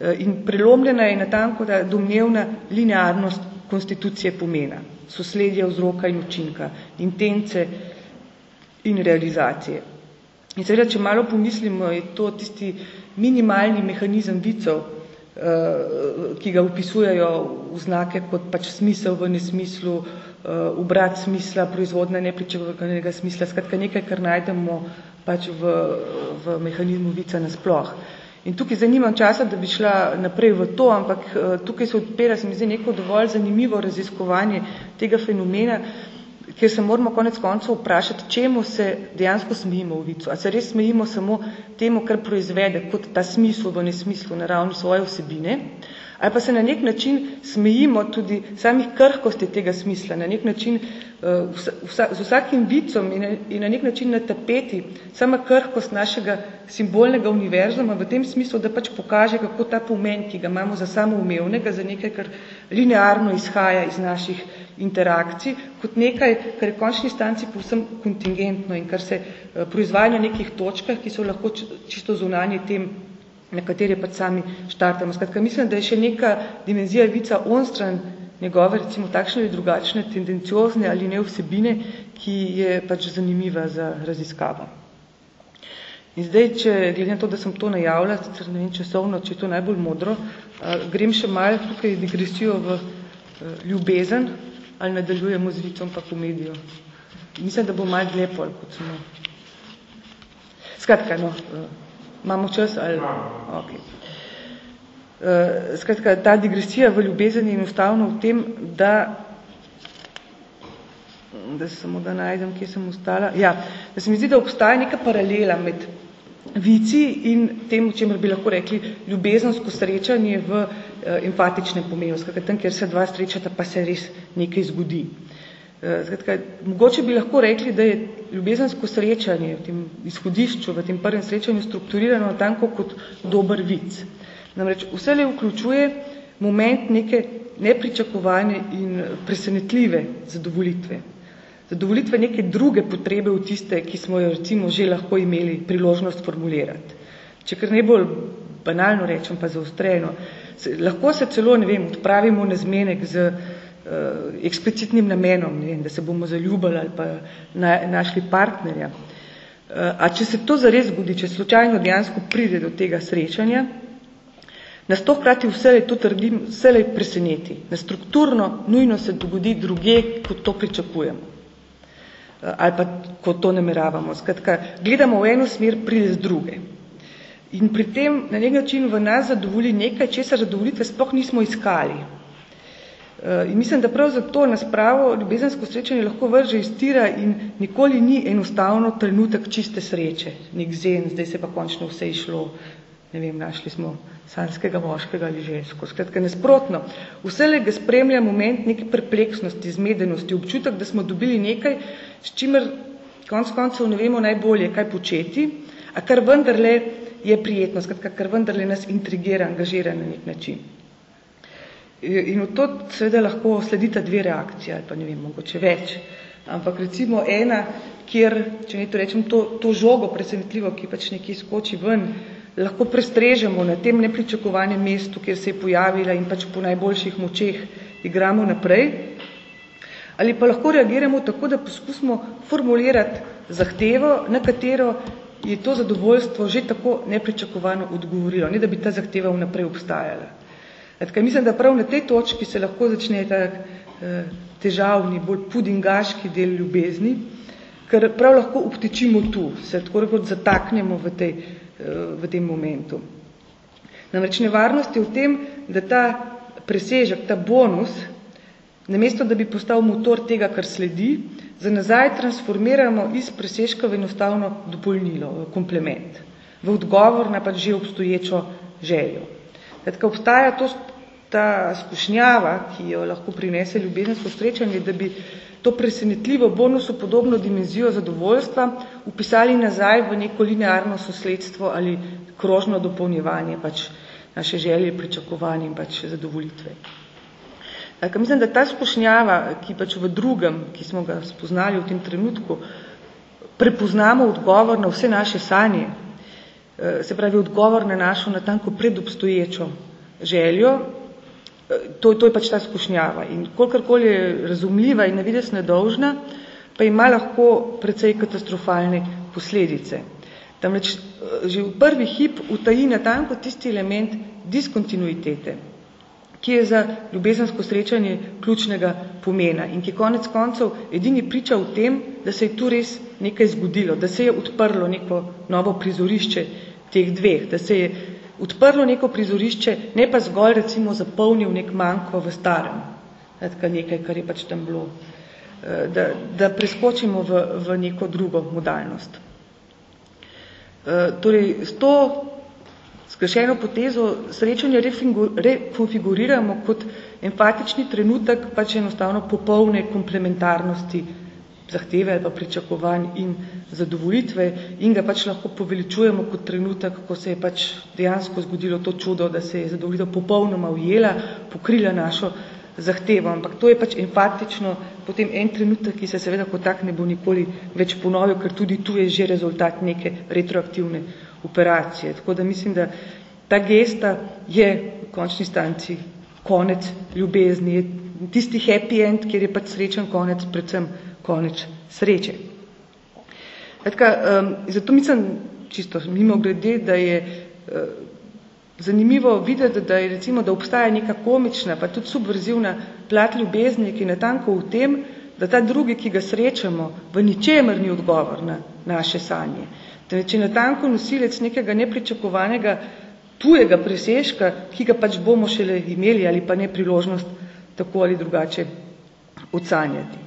E, in prelomljena je natanko da domnevna linearnost konstitucije pomena, sosledja vzroka in učinka, intence in realizacije. In seveda, če malo pomislimo, je to tisti minimalni mehanizem vicov, eh, ki ga upisujejo v znake kot pač smisel v nesmislu, ubrat eh, smisla, proizvodna nepričakovanega smisla, skratka nekaj, kar najdemo pač v, v mehanizmu vica nasploh. In tukaj zanimam časa, da bi šla naprej v to, ampak eh, tukaj se odpira, se mi zdi, neko dovolj zanimivo raziskovanje tega fenomena, kjer se moramo konec koncev vprašati, čemu se dejansko smejimo v vicu. A se res smejimo samo temu, kar proizvede kot ta smisel v nesmislu na ravni svoje vsebine, ali pa se na nek način smejimo tudi samih krhkosti tega smisla, na nek način uh, vsa, z vsakim vicom in na, in na nek način na tapeti sama krhkost našega simbolnega univerzuma v tem smislu, da pač pokaže, kako ta pomen, ki ga imamo za samoumevnega, za nekaj, kar linearno izhaja iz naših interakcij, kot nekaj, kar je v končni stanci povsem kontingentno in kar se uh, proizvaja na nekih točkah, ki so lahko čisto zunanje tem na katere pač sami štartamo. Skratka, mislim, da je še neka dimenzija vica onstran njegove, recimo takšne ali drugačne, tendenciozne ali ne vsebine, ki je pač zanimiva za raziskavo. In zdaj, če glede na to, da sem to najavila, sicer ne vem časovno, če je to najbolj modro, grem še malo tukaj digresijo v a, ljubezen ali nadaljujemo z vicom pa komedijo. Mislim, da bo malo dlje pol, kot smo. Skratka, no, a, imamo čas ali? Okay. Uh, skratka, ta digresija v ljubezen je enostavno v tem, da da samo da najdem, kje sem ostala. Ja, da se mi zdi, da obstaja neka paralela med vici in tem, čemer bi lahko rekli ljubezensko srečanje v uh, empatičnem pomenu, skratka, tam, kjer se dva srečata, pa se res nekaj zgodi. Uh, skratka, mogoče bi lahko rekli, da je ljubezensko srečanje v tem izhodišču, v tem prvem srečanju strukturirano tanko kot dober vic. Namreč vse le vključuje moment neke nepričakovane in presenetljive zadovolitve zadovolitve neke druge potrebe v tiste, ki smo jo recimo že lahko imeli priložnost formulirati. Če kar najbolj banalno rečem, pa zaostreno, se, lahko se celo, ne vem, odpravimo na zmenek z eksplicitnim namenom, ne da se bomo zaljubili ali pa na, našli partnerja. Uh, a če se to zares zgodi, če slučajno dejansko pride do tega srečanja, nas to hkrati vse, to trdim, vse preseneti. Na strukturno nujno se dogodi druge, kot to pričakujemo. Eh, ali pa ko to nameravamo. Skratka, gledamo v eno smer, pride z druge. In pri tem na nek način v nas zadovolji nekaj, česar zadovolitve sploh nismo iskali. Eh, in mislim, da prav zato nas pravo ljubezensko srečanje lahko vrže iz tira in nikoli ni enostavno trenutek čiste sreče. Nek zen, zdaj se pa končno vse išlo, ne vem, našli smo sanskega moškega ali žensko. Skratka, nesprotno. Vse le ga spremlja moment neke perpleksnosti, zmedenosti, občutek, da smo dobili nekaj, s čimer konc koncev ne vemo najbolje, kaj početi, a kar vendarle je prijetno, skratka, kar vendarle nas intrigira, angažira na nek način. In v to seveda lahko sledita dve reakcije, ali pa ne vem, mogoče več. Ampak recimo ena, kjer, če ne to rečem, to, to žogo presenetljivo, ki pač nekje skoči ven, lahko prestrežemo na tem nepričakovanem mestu, kjer se je pojavila in pač po najboljših močeh igramo naprej, ali pa lahko reagiramo tako, da poskusimo formulirati zahtevo, na katero je to zadovoljstvo že tako nepričakovano odgovorilo, ne da bi ta zahteva vnaprej obstajala. Etka, mislim, da prav na tej točki se lahko začne ta eh, težavni, bolj pudingaški del ljubezni, ker prav lahko obtečimo tu, se tako rekoč zataknemo v tej v tem momentu. Namreč nevarnost je v tem, da ta presežek, ta bonus, namesto da bi postal motor tega, kar sledi, za nazaj transformiramo iz presežka v enostavno dopolnilo, v komplement, v odgovor na pač že obstoječo željo. Tako obstaja to, ta skušnjava, ki jo lahko prinese ljubezensko srečanje, da bi to presenetljivo bonusu podobno dimenzijo zadovoljstva upisali nazaj v neko linearno sosledstvo ali krožno dopolnjevanje pač naše želje, pričakovanje in pač zadovolitve. Tako, mislim, da ta skušnjava, ki pač v drugem, ki smo ga spoznali v tem trenutku, prepoznamo odgovor na vse naše sanje, se pravi odgovor na našo natanko predobstoječo željo, to, to je pač ta skušnjava. In kolikorkoli je razumljiva in navides nedolžna, pa ima lahko precej katastrofalne posledice. Tamreč eh, že v prvi hip utaji natanko tisti element diskontinuitete, ki je za ljubezensko srečanje ključnega pomena in ki konec koncev edini priča v tem, da se je tu res nekaj zgodilo, da se je odprlo neko novo prizorišče teh dveh, da se je odprlo neko prizorišče, ne pa zgolj recimo zapolnil nek manjko v starem, tako nekaj, kar je pač tam bilo, eh, da, da preskočimo v, v neko drugo modalnost. Eh, torej, s to skrešeno potezo srečanje rekonfiguriramo kot empatični trenutek pač enostavno popolne komplementarnosti zahteve ali pa pričakovanj in zadovolitve in ga pač lahko poveličujemo kot trenutek, ko se je pač dejansko zgodilo to čudo, da se je zadovoljitev popolnoma ujela, pokrila našo zahtevo. Ampak to je pač empatično potem en trenutek, ki se seveda kot tak ne bo nikoli več ponovil, ker tudi tu je že rezultat neke retroaktivne operacije. Tako da mislim, da ta gesta je v končni stanci konec ljubezni, je tisti happy end, kjer je pač srečen konec, predvsem konec sreče. Etka, um, zato mislim, čisto mimo grede, da je uh, zanimivo videti, da je recimo, da obstaja neka komična, pa tudi subverzivna plat ljubezni, ki je natanko v tem, da ta drugi, ki ga srečamo, v ničemer ni odgovor na naše sanje. Da je natanko nosilec nekega nepričakovanega tujega presežka, ki ga pač bomo šele imeli ali pa ne priložnost tako ali drugače ocanjati.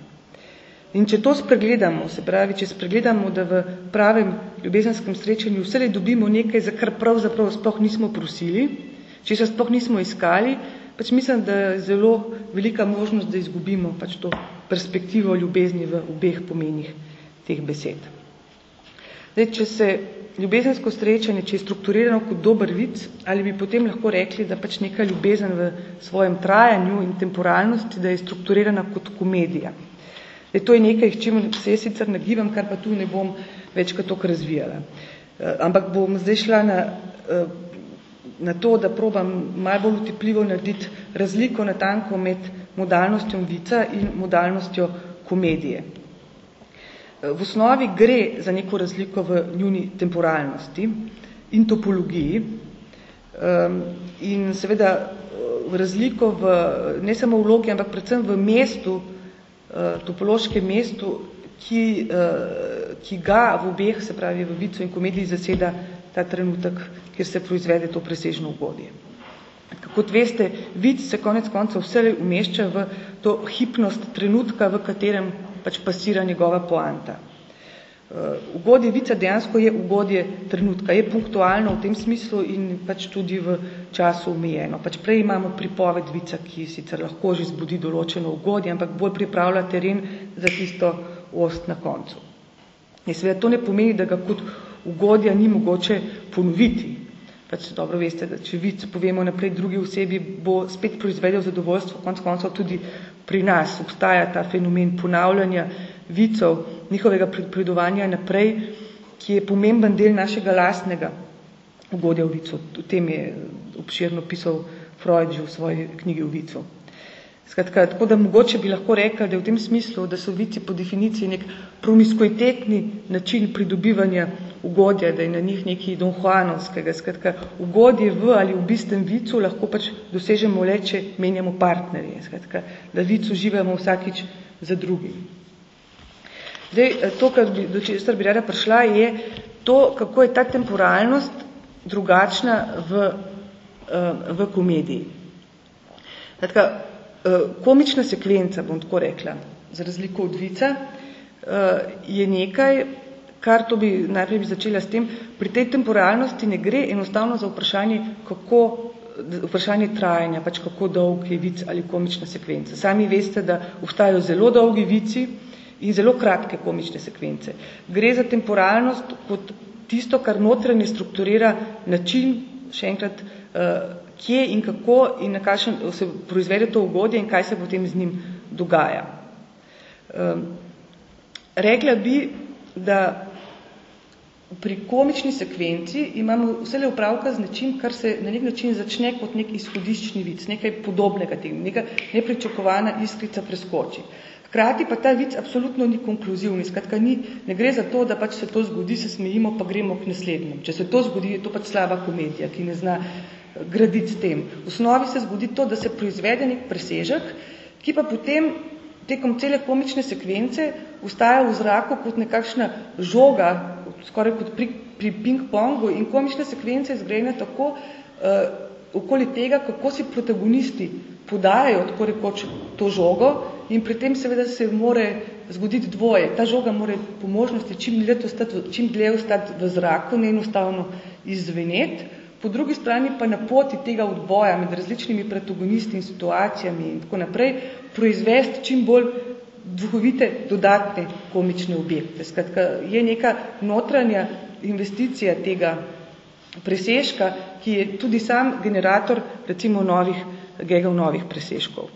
In če to spregledamo, se pravi, če spregledamo, da v pravem ljubezenskem srečanju vse dobimo nekaj, za kar pravzaprav sploh nismo prosili, če se sploh nismo iskali, pač mislim, da je zelo velika možnost, da izgubimo pač to perspektivo ljubezni v obeh pomenih teh besed. Zdaj, če se ljubezensko srečanje, če je strukturirano kot dober vic, ali bi potem lahko rekli, da pač neka ljubezen v svojem trajanju in temporalnosti, da je strukturirana kot komedija. Zdaj, to je nekaj, čim se jaz sicer nagibam, kar pa tu ne bom večkrat tok razvijala. Eh, ampak bom zdaj šla na, eh, na to, da probam malo bolj utipljivo narediti razliko na tanko med modalnostjo vica in modalnostjo komedije. Eh, v osnovi gre za neko razliko v njuni temporalnosti in topologiji in seveda v razliko v, ne samo v vlogi, ampak predvsem v mestu, uh, topološkem mestu, ki, uh, ki ga v obeh, se pravi v vicu in komediji, zaseda ta trenutek, kjer se proizvede to presežno ugodje. Kot veste, vic se konec konca vse umešča v to hipnost trenutka, v katerem pač pasira njegova poanta. Uh, ugodje vica dejansko je ugodje trenutka, je punktualno v tem smislu in pač tudi v času omejeno. Pač prej imamo pripoved vica, ki sicer lahko že zbudi določeno ugodje, ampak bolj pripravlja teren za tisto ost na koncu. In seveda to ne pomeni, da ga kot ugodja ni mogoče ponoviti. Pač dobro veste, da če vic povemo naprej drugi osebi, bo spet proizvedel zadovoljstvo, konc koncev tudi pri nas obstaja ta fenomen ponavljanja vicov, njihovega predpredovanja naprej, ki je pomemben del našega lastnega ugodja v vicu. O tem je obširno pisal Freud že v svoji knjigi v vicu. Skratka, tako da mogoče bi lahko rekli, da v tem smislu, da so vici po definiciji nek promiskuitetni način pridobivanja ugodja, da je na njih neki Don Juanovskega. Skratka, ugodje v ali v bistven vicu lahko pač dosežemo le, če menjamo partnerje. Skratka, da vicu živamo vsakič za drugim. Zdaj, eh, to, kar bi, do česar bi rada prišla, je to, kako je ta temporalnost drugačna v, eh, v komediji. Eh, komična sekvenca, bom tako rekla, za razliko od vica, je nekaj, kar to bi najprej bi začela s tem, pri tej temporalnosti ne gre enostavno za vprašanje, kako vprašanje trajanja, pač kako dolg je vic ali komična sekvenca. Sami veste, da obstajajo zelo dolgi vici, in zelo kratke komične sekvence. Gre za temporalnost kot tisto, kar notranje strukturira način, še enkrat, uh, kje in kako in na kakšen se proizvede to ugodje in kaj se potem z njim dogaja. Um, rekla bi, da pri komični sekvenci imamo vse le upravka z nečim, kar se na nek način začne kot nek izhodiščni vic, nekaj podobnega tega, neka nepričakovana iskrica preskoči. Hkrati pa ta vic absolutno ni konkluzivni, skratka ni, ne gre za to, da pač se to zgodi, se smejimo, pa gremo k naslednjem. Če se to zgodi, je to pač slaba komedija, ki ne zna graditi s tem. V osnovi se zgodi to, da se proizvede nek presežek, ki pa potem tekom cele komične sekvence ustaja v zraku kot nekakšna žoga, skoraj kot pri, pri ping-pongu in komične sekvence izgrejene tako uh, okoli tega, kako si protagonisti podajajo tako rekoč to žogo in pri tem seveda se more zgoditi dvoje. Ta žoga more po možnosti čim dlje ostati, čim dlje ostati v zraku, ne enostavno izveneti, po drugi strani pa na poti tega odboja med različnimi protagonisti in situacijami in tako naprej proizvesti čim bolj duhovite dodatne komične objekte. Skratka, je neka notranja investicija tega presežka, ki je tudi sam generator recimo novih gegov novih presežkov.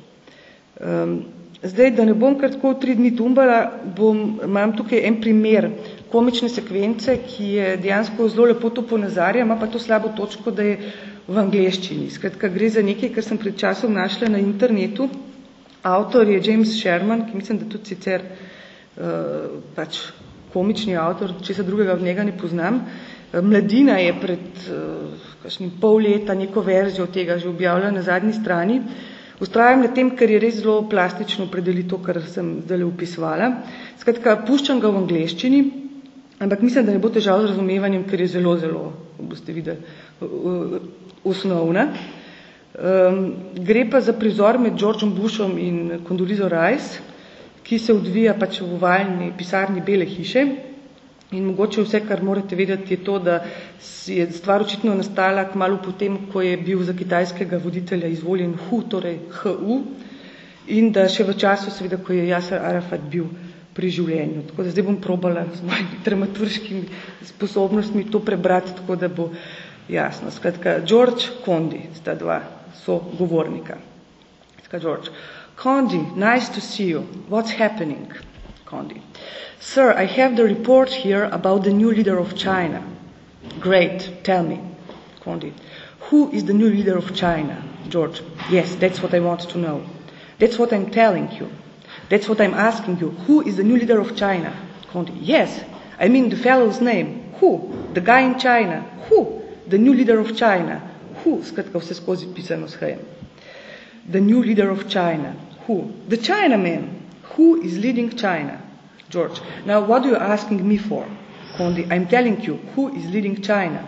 Um, zdaj, da ne bom kar tako tri dni tumbala, bom, imam tukaj en primer komične sekvence, ki je dejansko zelo lepo to ponazarja, ima pa to slabo točko, da je v angleščini. Skratka, gre za nekaj, kar sem pred časom našla na internetu. Avtor je James Sherman, ki mislim, da tudi sicer uh, pač komični avtor, če se drugega od njega ne poznam. Mladina je pred kakšnim pol leta neko verzijo tega že objavila na zadnji strani. Ustrajam na tem, ker je res zelo plastično predeli to, kar sem zdaj upisovala. Skratka, puščam ga v angleščini, ampak mislim, da ne bo težav z razumevanjem, ker je zelo, zelo, boste videli, osnovna. Um, gre pa za prizor med Georgeom Bushom in Kondolizo Rice, ki se odvija pač v ovaljni pisarni Bele hiše, In mogoče vse, kar morate vedeti, je to, da je stvar očitno nastala kmalo potem, ko je bil za kitajskega voditelja izvoljen Hu, torej HU, in da še v času, seveda, ko je Jasar Arafat bil pri življenju. Tako da zdaj bom probala z mojimi dramaturškimi sposobnostmi to prebrati, tako da bo jasno. Skratka, George Condi sta dva so govornika. Skratka, George. Condi, nice to see you. What's happening? Condi. Sir, I have the report here about the new leader of China. Great, tell me, Condi. Who is the new leader of China? George. Yes, that's what I want to know. That's what I'm telling you. That's what I'm asking you. Who is the new leader of China? Condi. Yes, I mean the fellow's name. Who? The guy in China. Who? The new leader of China. Who? The new leader of China. Who? The Chinaman. Who is leading China? George. Now, what are you asking me for? Condi, I'm telling you, who is leading China?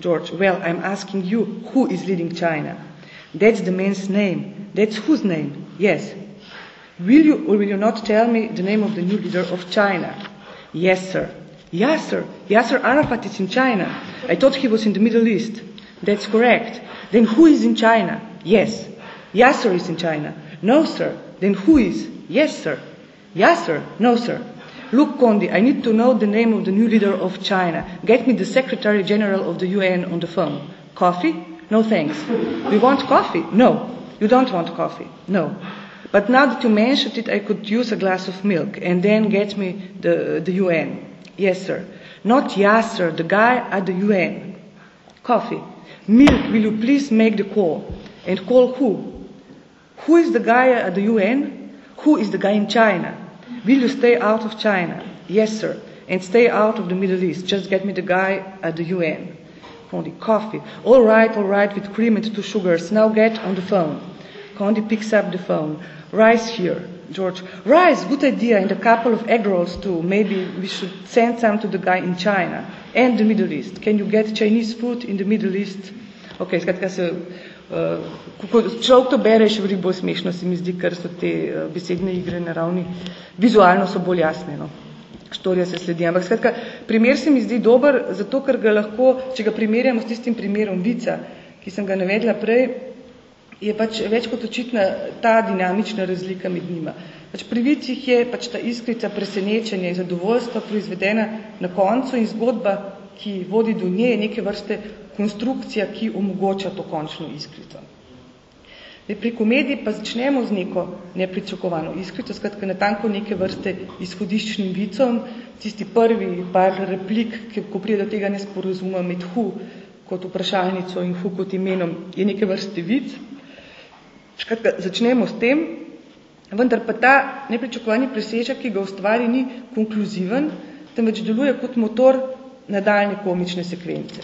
George, well, I'm asking you, who is leading China? That's the man's name. That's whose name? Yes. Will you or will you not tell me the name of the new leader of China? Yes, sir. Yes, sir. Yasser Arafat is in China. I thought he was in the Middle East. That's correct. Then who is in China? Yes. Yasser is in China. No, sir. Then who is? Yes, sir. Yes, sir. No, sir. Look, Condi, I need to know the name of the new leader of China. Get me the Secretary General of the UN on the phone. Coffee? No, thanks. We want coffee? No. You don't want coffee? No. But now that you mentioned it, I could use a glass of milk and then get me the, the UN. Yes, sir. Not Yasser, the guy at the UN. Coffee. Milk, will you please make the call? And call who? Who is the guy at the UN? Who is the guy in China? Will you stay out of China? Yes, sir. And stay out of the Middle East. Just get me the guy at the UN. Condi, coffee. All right, all right, with cream and two sugars. Now get on the phone. Condi picks up the phone. Rice here. George, rice, good idea, and a couple of egg rolls too. Maybe we should send some to the guy in China and the Middle East. Can you get Chinese food in the Middle East? Okay, skratka se Uh, ko človek to bere, še veliko bolj smešno se mi zdi, ker so te uh, besedne igre na ravni, vizualno so bolj jasne, no. štorija se sledi. Ampak skratka, primer se mi zdi dober, zato ker ga lahko, če ga primerjamo s tistim primerom vica, ki sem ga navedla prej, je pač več kot očitna ta dinamična razlika med njima. Pač pri vicih je pač ta iskrica presenečenja in zadovoljstva proizvedena na koncu in zgodba, ki vodi do nje, je neke vrste konstrukcija, ki omogoča to končno iskrico. Pri komediji pa začnemo z neko nepričakovano iskrico, skratka natanko neke vrste izhodiščnim vicom, tisti prvi par replik, ki, ko prije do tega nesporazuma med hu kot vprašalnico in hu kot imenom, je neke vrste vic. Skratka, začnemo s tem, vendar pa ta nepričakovani presežek, ki ga ustvari, ni konkluziven, temveč deluje kot motor nadaljne komične sekvence.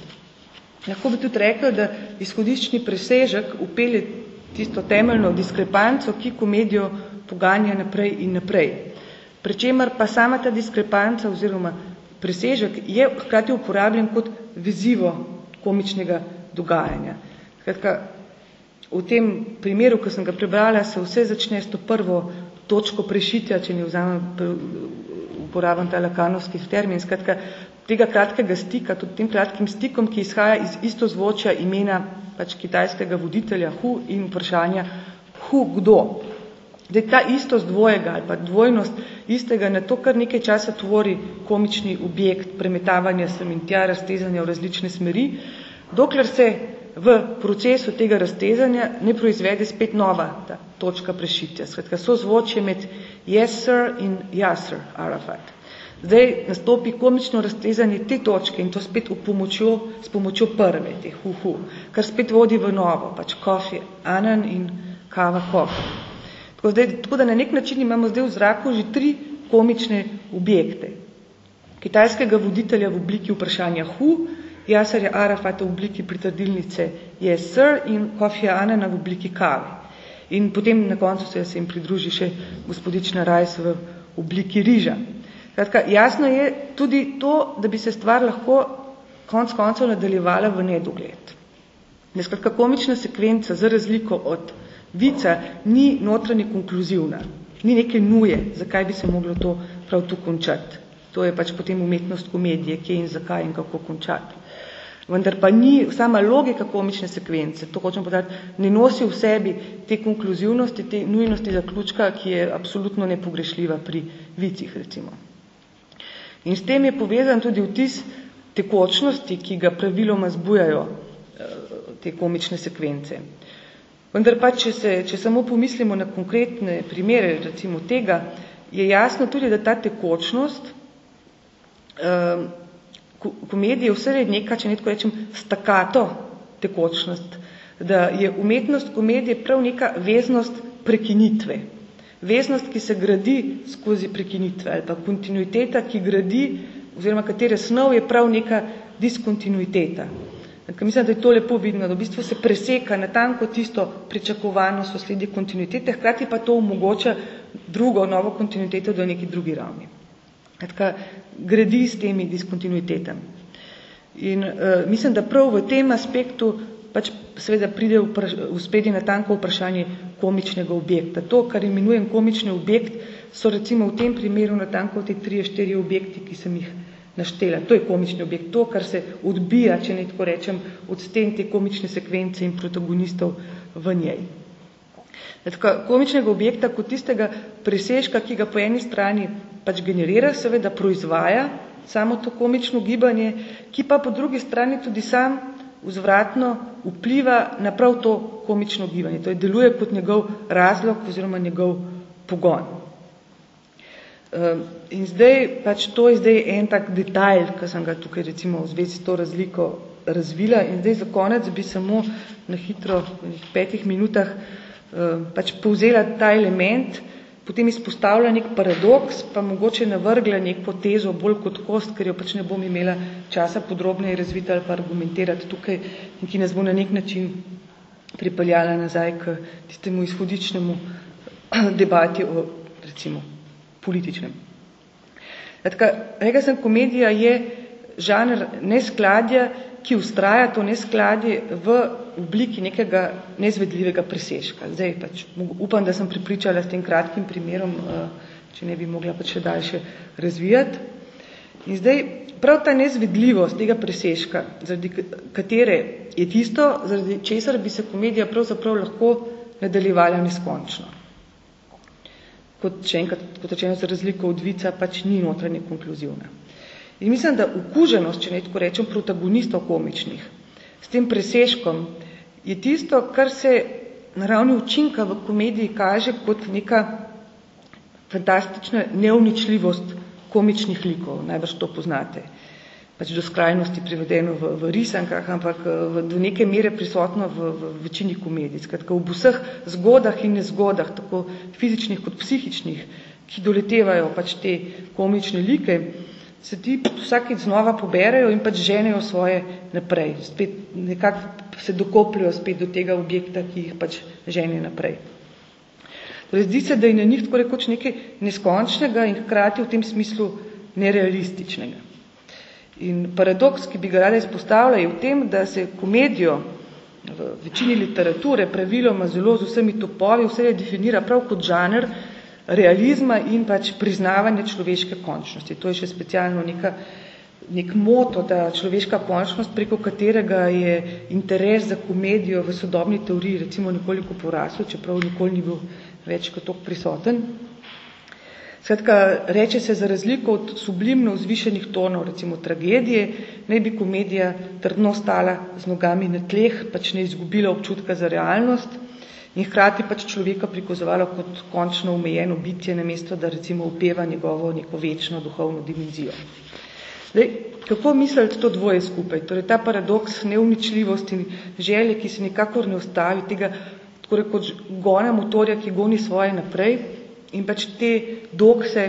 Lahko bi tudi rekla, da izhodiščni presežek upelje tisto temeljno diskrepanco, ki komedijo poganja naprej in naprej. Pričemer pa sama ta diskrepanca oziroma presežek je hkrati uporabljen kot vezivo komičnega dogajanja. Skratka, v tem primeru, ko sem ga prebrala, se vse začne s to prvo točko prešitja, če ne vzamem uporabam ta lakanovski termin. Skratka, tega kratkega stika, tudi tem kratkim stikom, ki izhaja iz isto zvočja imena pač kitajskega voditelja Hu in vprašanja Hu kdo. Da ta istost dvojega ali pa dvojnost istega na to kar nekaj časa tvori komični objekt premetavanja sem in tja raztezanja v različne smeri, dokler se v procesu tega raztezanja ne proizvede spet nova ta točka prešitja. Skratka, so zvočje med yes sir in Yasser Arafat. Zdaj nastopi komično raztezanje te točke in to spet v pomočjo, s pomočjo prve, te hu-hu, kar spet vodi v novo, pač kofi, anan in kava kofi. Tako, zdaj, tako da na nek način imamo zdaj v zraku že tri komične objekte. Kitajskega voditelja v obliki vprašanja hu Jasarja Arafata v obliki pritrdilnice je Sir in Kofi Anana v obliki kave. In potem na koncu se, se jim pridruži še gospodična Rajs v obliki riža. Kratka, jasno je tudi to, da bi se stvar lahko konc koncev nadaljevala v nedogled. Neskratka, komična sekvenca za razliko od vica ni notranje konkluzivna, ni neke nuje, zakaj bi se moglo to prav tu končati. To je pač potem umetnost komedije, kje in zakaj in kako končati. Vendar pa ni sama logika komične sekvence, to hočem podati, ne nosi v sebi te konkluzivnosti, te nujnosti zaključka, ki je absolutno nepogrešljiva pri vicih, recimo. In s tem je povezan tudi vtis tekočnosti, ki ga praviloma zbujajo eh, te komične sekvence. Vendar pa, če, se, če samo pomislimo na konkretne primere, recimo tega, je jasno tudi, da ta tekočnost um, komedije vse je neka, če netko rečem, stakato tekočnost, da je umetnost komedije prav neka veznost prekinitve. Veznost, ki se gradi skozi prekinitve, ali pa kontinuiteta, ki gradi, oziroma katere snov je prav neka diskontinuiteta. Ker mislim, da je to lepo vidno, da v bistvu se preseka na tanko tisto pričakovano sosledje kontinuitete, hkrati pa to omogoča drugo, novo kontinuiteto do neki drugi ravni. Tako gradi s temi diskontinuitetami. In uh, mislim, da prav v tem aspektu pač seveda pride v, spredje na tanko vprašanje komičnega objekta. To, kar imenujem komični objekt, so recimo v tem primeru na tanko te trije, štiri objekti, ki sem jih naštela. To je komični objekt, to, kar se odbija, če ne tako rečem, od sten te komične sekvence in protagonistov v njej. Tako, komičnega objekta kot tistega presežka, ki ga po eni strani pač generira, seveda proizvaja samo to komično gibanje, ki pa po drugi strani tudi sam vzvratno vpliva na prav to komično gibanje. To je deluje kot njegov razlog oziroma njegov pogon. Ehm, in zdaj, pač to je zdaj en tak detajl, ki sem ga tukaj recimo v zvezi s to razliko razvila in zdaj za konec bi samo na hitro v petih minutah pač povzela ta element, potem izpostavila nek paradoks, pa mogoče navrgla neko tezo bolj kot kost, ker jo pač ne bom imela časa podrobneje razviti ali pa argumentirati tukaj in ki nas bo na nek način pripeljala nazaj k tistemu izhodičnemu debati o recimo političnem. Tako, rekla sem, komedija je žanr neskladja, ki ustraja to neskladje v obliki nekega nezvedljivega presežka. Zdaj pač upam, da sem pripričala s tem kratkim primerom, eh, če ne bi mogla pač še daljše razvijati. In zdaj, prav ta nezvedljivost tega presežka, zaradi katere je tisto, zaradi česar bi se komedija pravzaprav lahko nadaljevala neskončno kot še enkrat, kot rečeno, za razliko od vica, pač ni notranje konkluzivna. In mislim, da ukuženost, če ne tako rečem, protagonistov komičnih, s tem presežkom, je tisto, kar se na ravni učinka v komediji kaže kot neka fantastična neuničljivost komičnih likov, najbrž to poznate pač do skrajnosti privedeno v, v risankah, ampak v, do neke mere prisotno v, v večini komedij. Skratka, v vseh zgodah in nezgodah, tako fizičnih kot psihičnih, ki doletevajo pač te komične like, se ti vsakeč znova poberajo in pač ženejo svoje naprej. Spet nekako se dokopljajo spet do tega objekta, ki jih pač žene naprej. Torej, zdi se, da je na njih tako rekoč nekaj neskončnega in hkrati v tem smislu nerealističnega. In paradoks, ki bi ga rada izpostavila, je v tem, da se komedijo v večini literature praviloma zelo z vsemi topovi vse definira prav kot žanr realizma in pač priznavanje človeške končnosti. To je še specialno neka, nek moto, da človeška končnost, preko katerega je interes za komedijo v sodobni teoriji recimo nekoliko porasel, čeprav nikoli ni bil več kot tok prisoten. Skratka, reče se za razliko od sublimno vzvišenih tonov, recimo tragedije, naj bi komedija trdno stala z nogami na tleh, pač ne izgubila občutka za realnost in hkrati pač človeka prikozovala kot končno omejeno bitje, namesto da recimo upeva njegovo neko večno duhovno dimenzijo. Zdaj, kako misliti to dvoje skupaj? Torej, ta paradoks neuničljivosti in želje, ki se nikakor ne ostavi, tega tako rekoč gona motorja, ki goni svoje naprej, in pač te dokse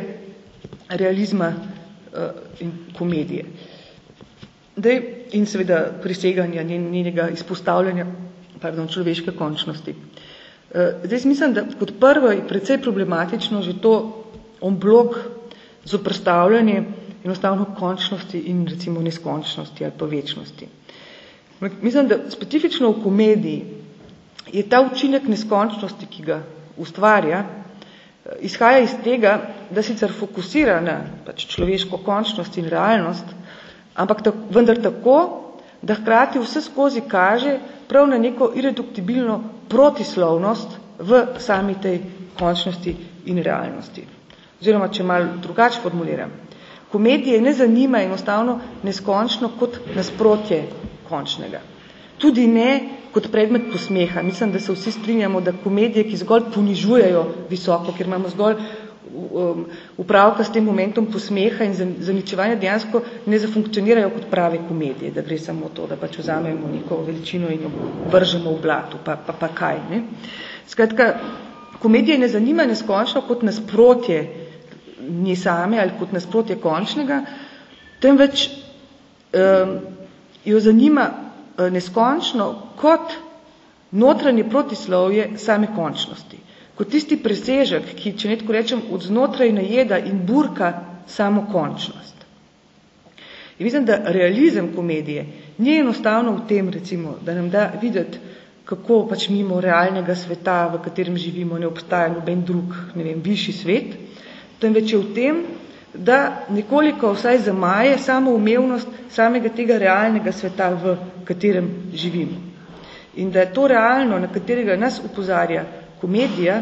realizma uh, in komedije. Dej, in seveda priseganja njenega izpostavljanja pardon, človeške končnosti. Eh, zdaj mislim, da kot prvo je precej problematično že to on blok zoprstavljanje enostavno končnosti in recimo neskončnosti ali pa večnosti. Mislim, da specifično v komediji je ta učinek neskončnosti, ki ga ustvarja, eh, izhaja iz tega, da sicer fokusira na pač človeško končnost in realnost, ampak tak, vendar tako, da hkrati vse skozi kaže prav na neko irreduktibilno protislovnost v sami tej končnosti in realnosti. Oziroma, če malo drugače formuliram. Komedije ne zanima enostavno neskončno kot nasprotje končnega. Tudi ne kot predmet posmeha. Mislim, da se vsi strinjamo, da komedije, ki zgolj ponižujejo visoko, ker imamo zgolj um, upravka s tem momentom posmeha in zaničevanja dejansko ne zafunkcionirajo kot prave komedije, da gre samo to, da pač vzamemo neko veličino in jo vržemo v blatu, pa, pa, pa kaj. Ne? Skratka, komedije ne zanima neskončno kot nasprotje nje same ali kot nasprotje končnega, temveč um, jo zanima uh, neskončno kot notranje protislovje same končnosti kot tisti presežek, ki, če netko rečem, od znotraj najeda in burka samo končnost. In mislim, da realizem komedije ni enostavno v tem, recimo, da nam da videti, kako pač mimo realnega sveta, v katerem živimo, ne obstaja noben drug, ne vem, višji svet, temveč je v tem, da nekoliko vsaj zamaje samo umevnost samega tega realnega sveta, v katerem živimo. In da je to realno, na katerega nas upozarja komedija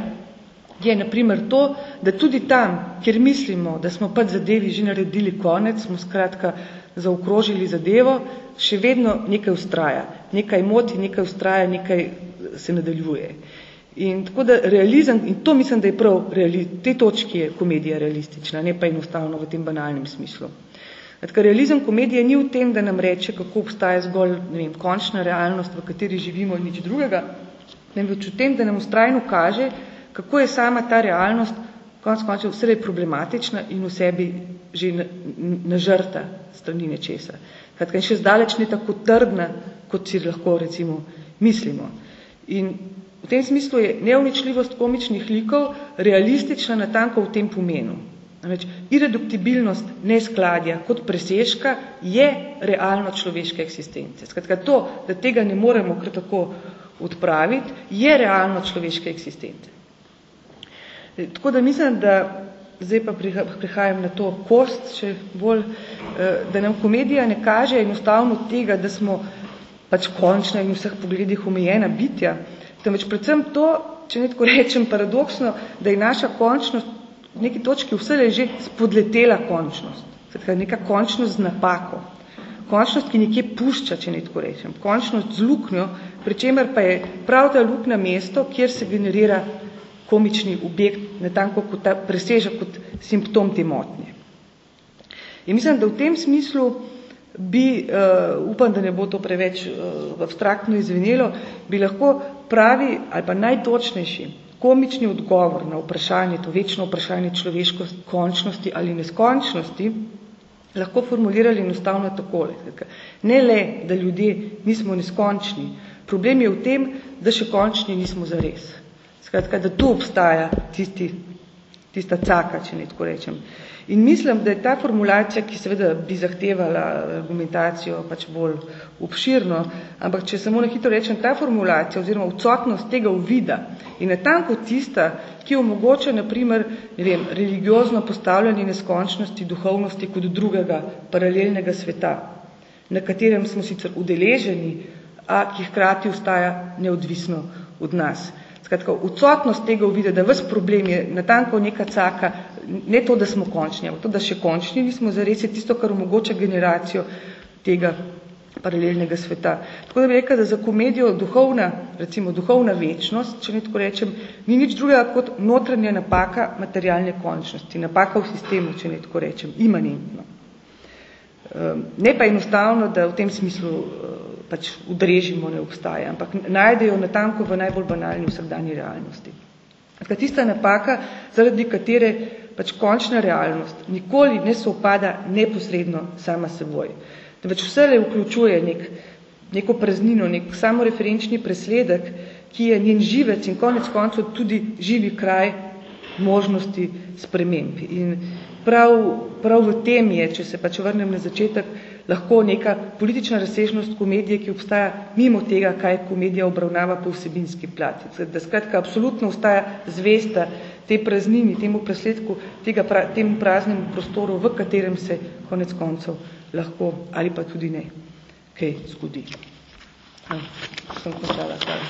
je naprimer to, da tudi tam, kjer mislimo, da smo pač zadevi že naredili konec, smo skratka zaokrožili zadevo, še vedno nekaj ustraja. Nekaj moti, nekaj ustraja, nekaj se nadaljuje. In tako da realizem, in to mislim, da je prav, reali, te točki je komedija realistična, ne pa enostavno v tem banalnem smislu. Tako realizem komedije ni v tem, da nam reče, kako obstaja zgolj ne vem, končna realnost, v kateri živimo in nič drugega, temveč v tem, da nam ustrajno kaže, kako je sama ta realnost konc koncev vse problematična in v sebi že nažrta strani nečesa. Kratka, in še zdaleč ne tako trdna, kot si lahko recimo mislimo. In v tem smislu je neuničljivost komičnih likov realistična natanko v tem pomenu. Namreč, irreduktibilnost neskladja kot presežka je realno človeške eksistence. Skratka, to, da tega ne moremo kar tako odpraviti, je realno človeške eksistence. Tako da mislim, da zdaj pa prihajam na to kost, še bolj, eh, da nam komedija ne kaže enostavno tega, da smo pač končna in vseh pogledih omejena bitja, temveč predvsem to, če ne tako rečem paradoksno, da je naša končnost v neki točki vse že spodletela končnost. Zdaj, neka končnost z napako. Končnost, ki nekje pušča, če ne tako rečem. Končnost z luknjo, pri čemer pa je prav ta luknja mesto, kjer se generira komični objekt, netanko kot ta preseža kot simptom te motnje. In mislim, da v tem smislu bi, uh, upam, da ne bo to preveč uh, abstraktno izvenelo, bi lahko pravi ali pa najtočnejši komični odgovor na vprašanje, to večno vprašanje človeškosti, končnosti ali neskončnosti, lahko formulirali enostavno takole. Ne le, da ljudje nismo neskončni, problem je v tem, da še končni nismo zares. Skratka, da tu obstaja tisti, tista caka, če ne tako rečem. In mislim, da je ta formulacija, ki seveda bi zahtevala argumentacijo pač bolj obširno, ampak če samo na hitro rečem, ta formulacija oziroma odsotnost tega uvida je natanko tista, ki omogoča, naprimer, ne vem, religiozno postavljanje neskončnosti duhovnosti kot drugega paralelnega sveta, na katerem smo sicer udeleženi, a ki hkrati ostaja neodvisno od nas. Skratka, odsotnost tega uvida, da ves problem je natanko neka caka, ne to, da smo končni, ampak to, da še končni nismo, zares je tisto, kar omogoča generacijo tega paralelnega sveta. Tako da bi rekel, da za komedijo duhovna, recimo duhovna večnost, če ne tako rečem, ni nič drugega kot notranja napaka materialne končnosti, napaka v sistemu, če ne tako rečem, imanentno. Ehm, ne pa enostavno, da v tem smislu pač udrežimo, ne obstaja, ampak najdejo natanko v najbolj banalni vsakdanji realnosti. Tista napaka, zaradi katere pač končna realnost nikoli ne se upada neposredno sama seboj. več vse le vključuje nek, neko praznino, nek samoreferenčni presledek, ki je njen živec in konec koncev tudi živi kraj možnosti sprememb. In prav, prav v tem je, če se pač vrnem na začetek, lahko neka politična razsežnost komedije, ki obstaja mimo tega, kaj komedija obravnava po vsebinski plati. Da skratka absolutno ostaja zvesta te praznini, temu presledku, tega, temu praznemu prostoru, v katerem se konec koncev lahko ali pa tudi ne kaj zgodi. No, sem končala. Hvala.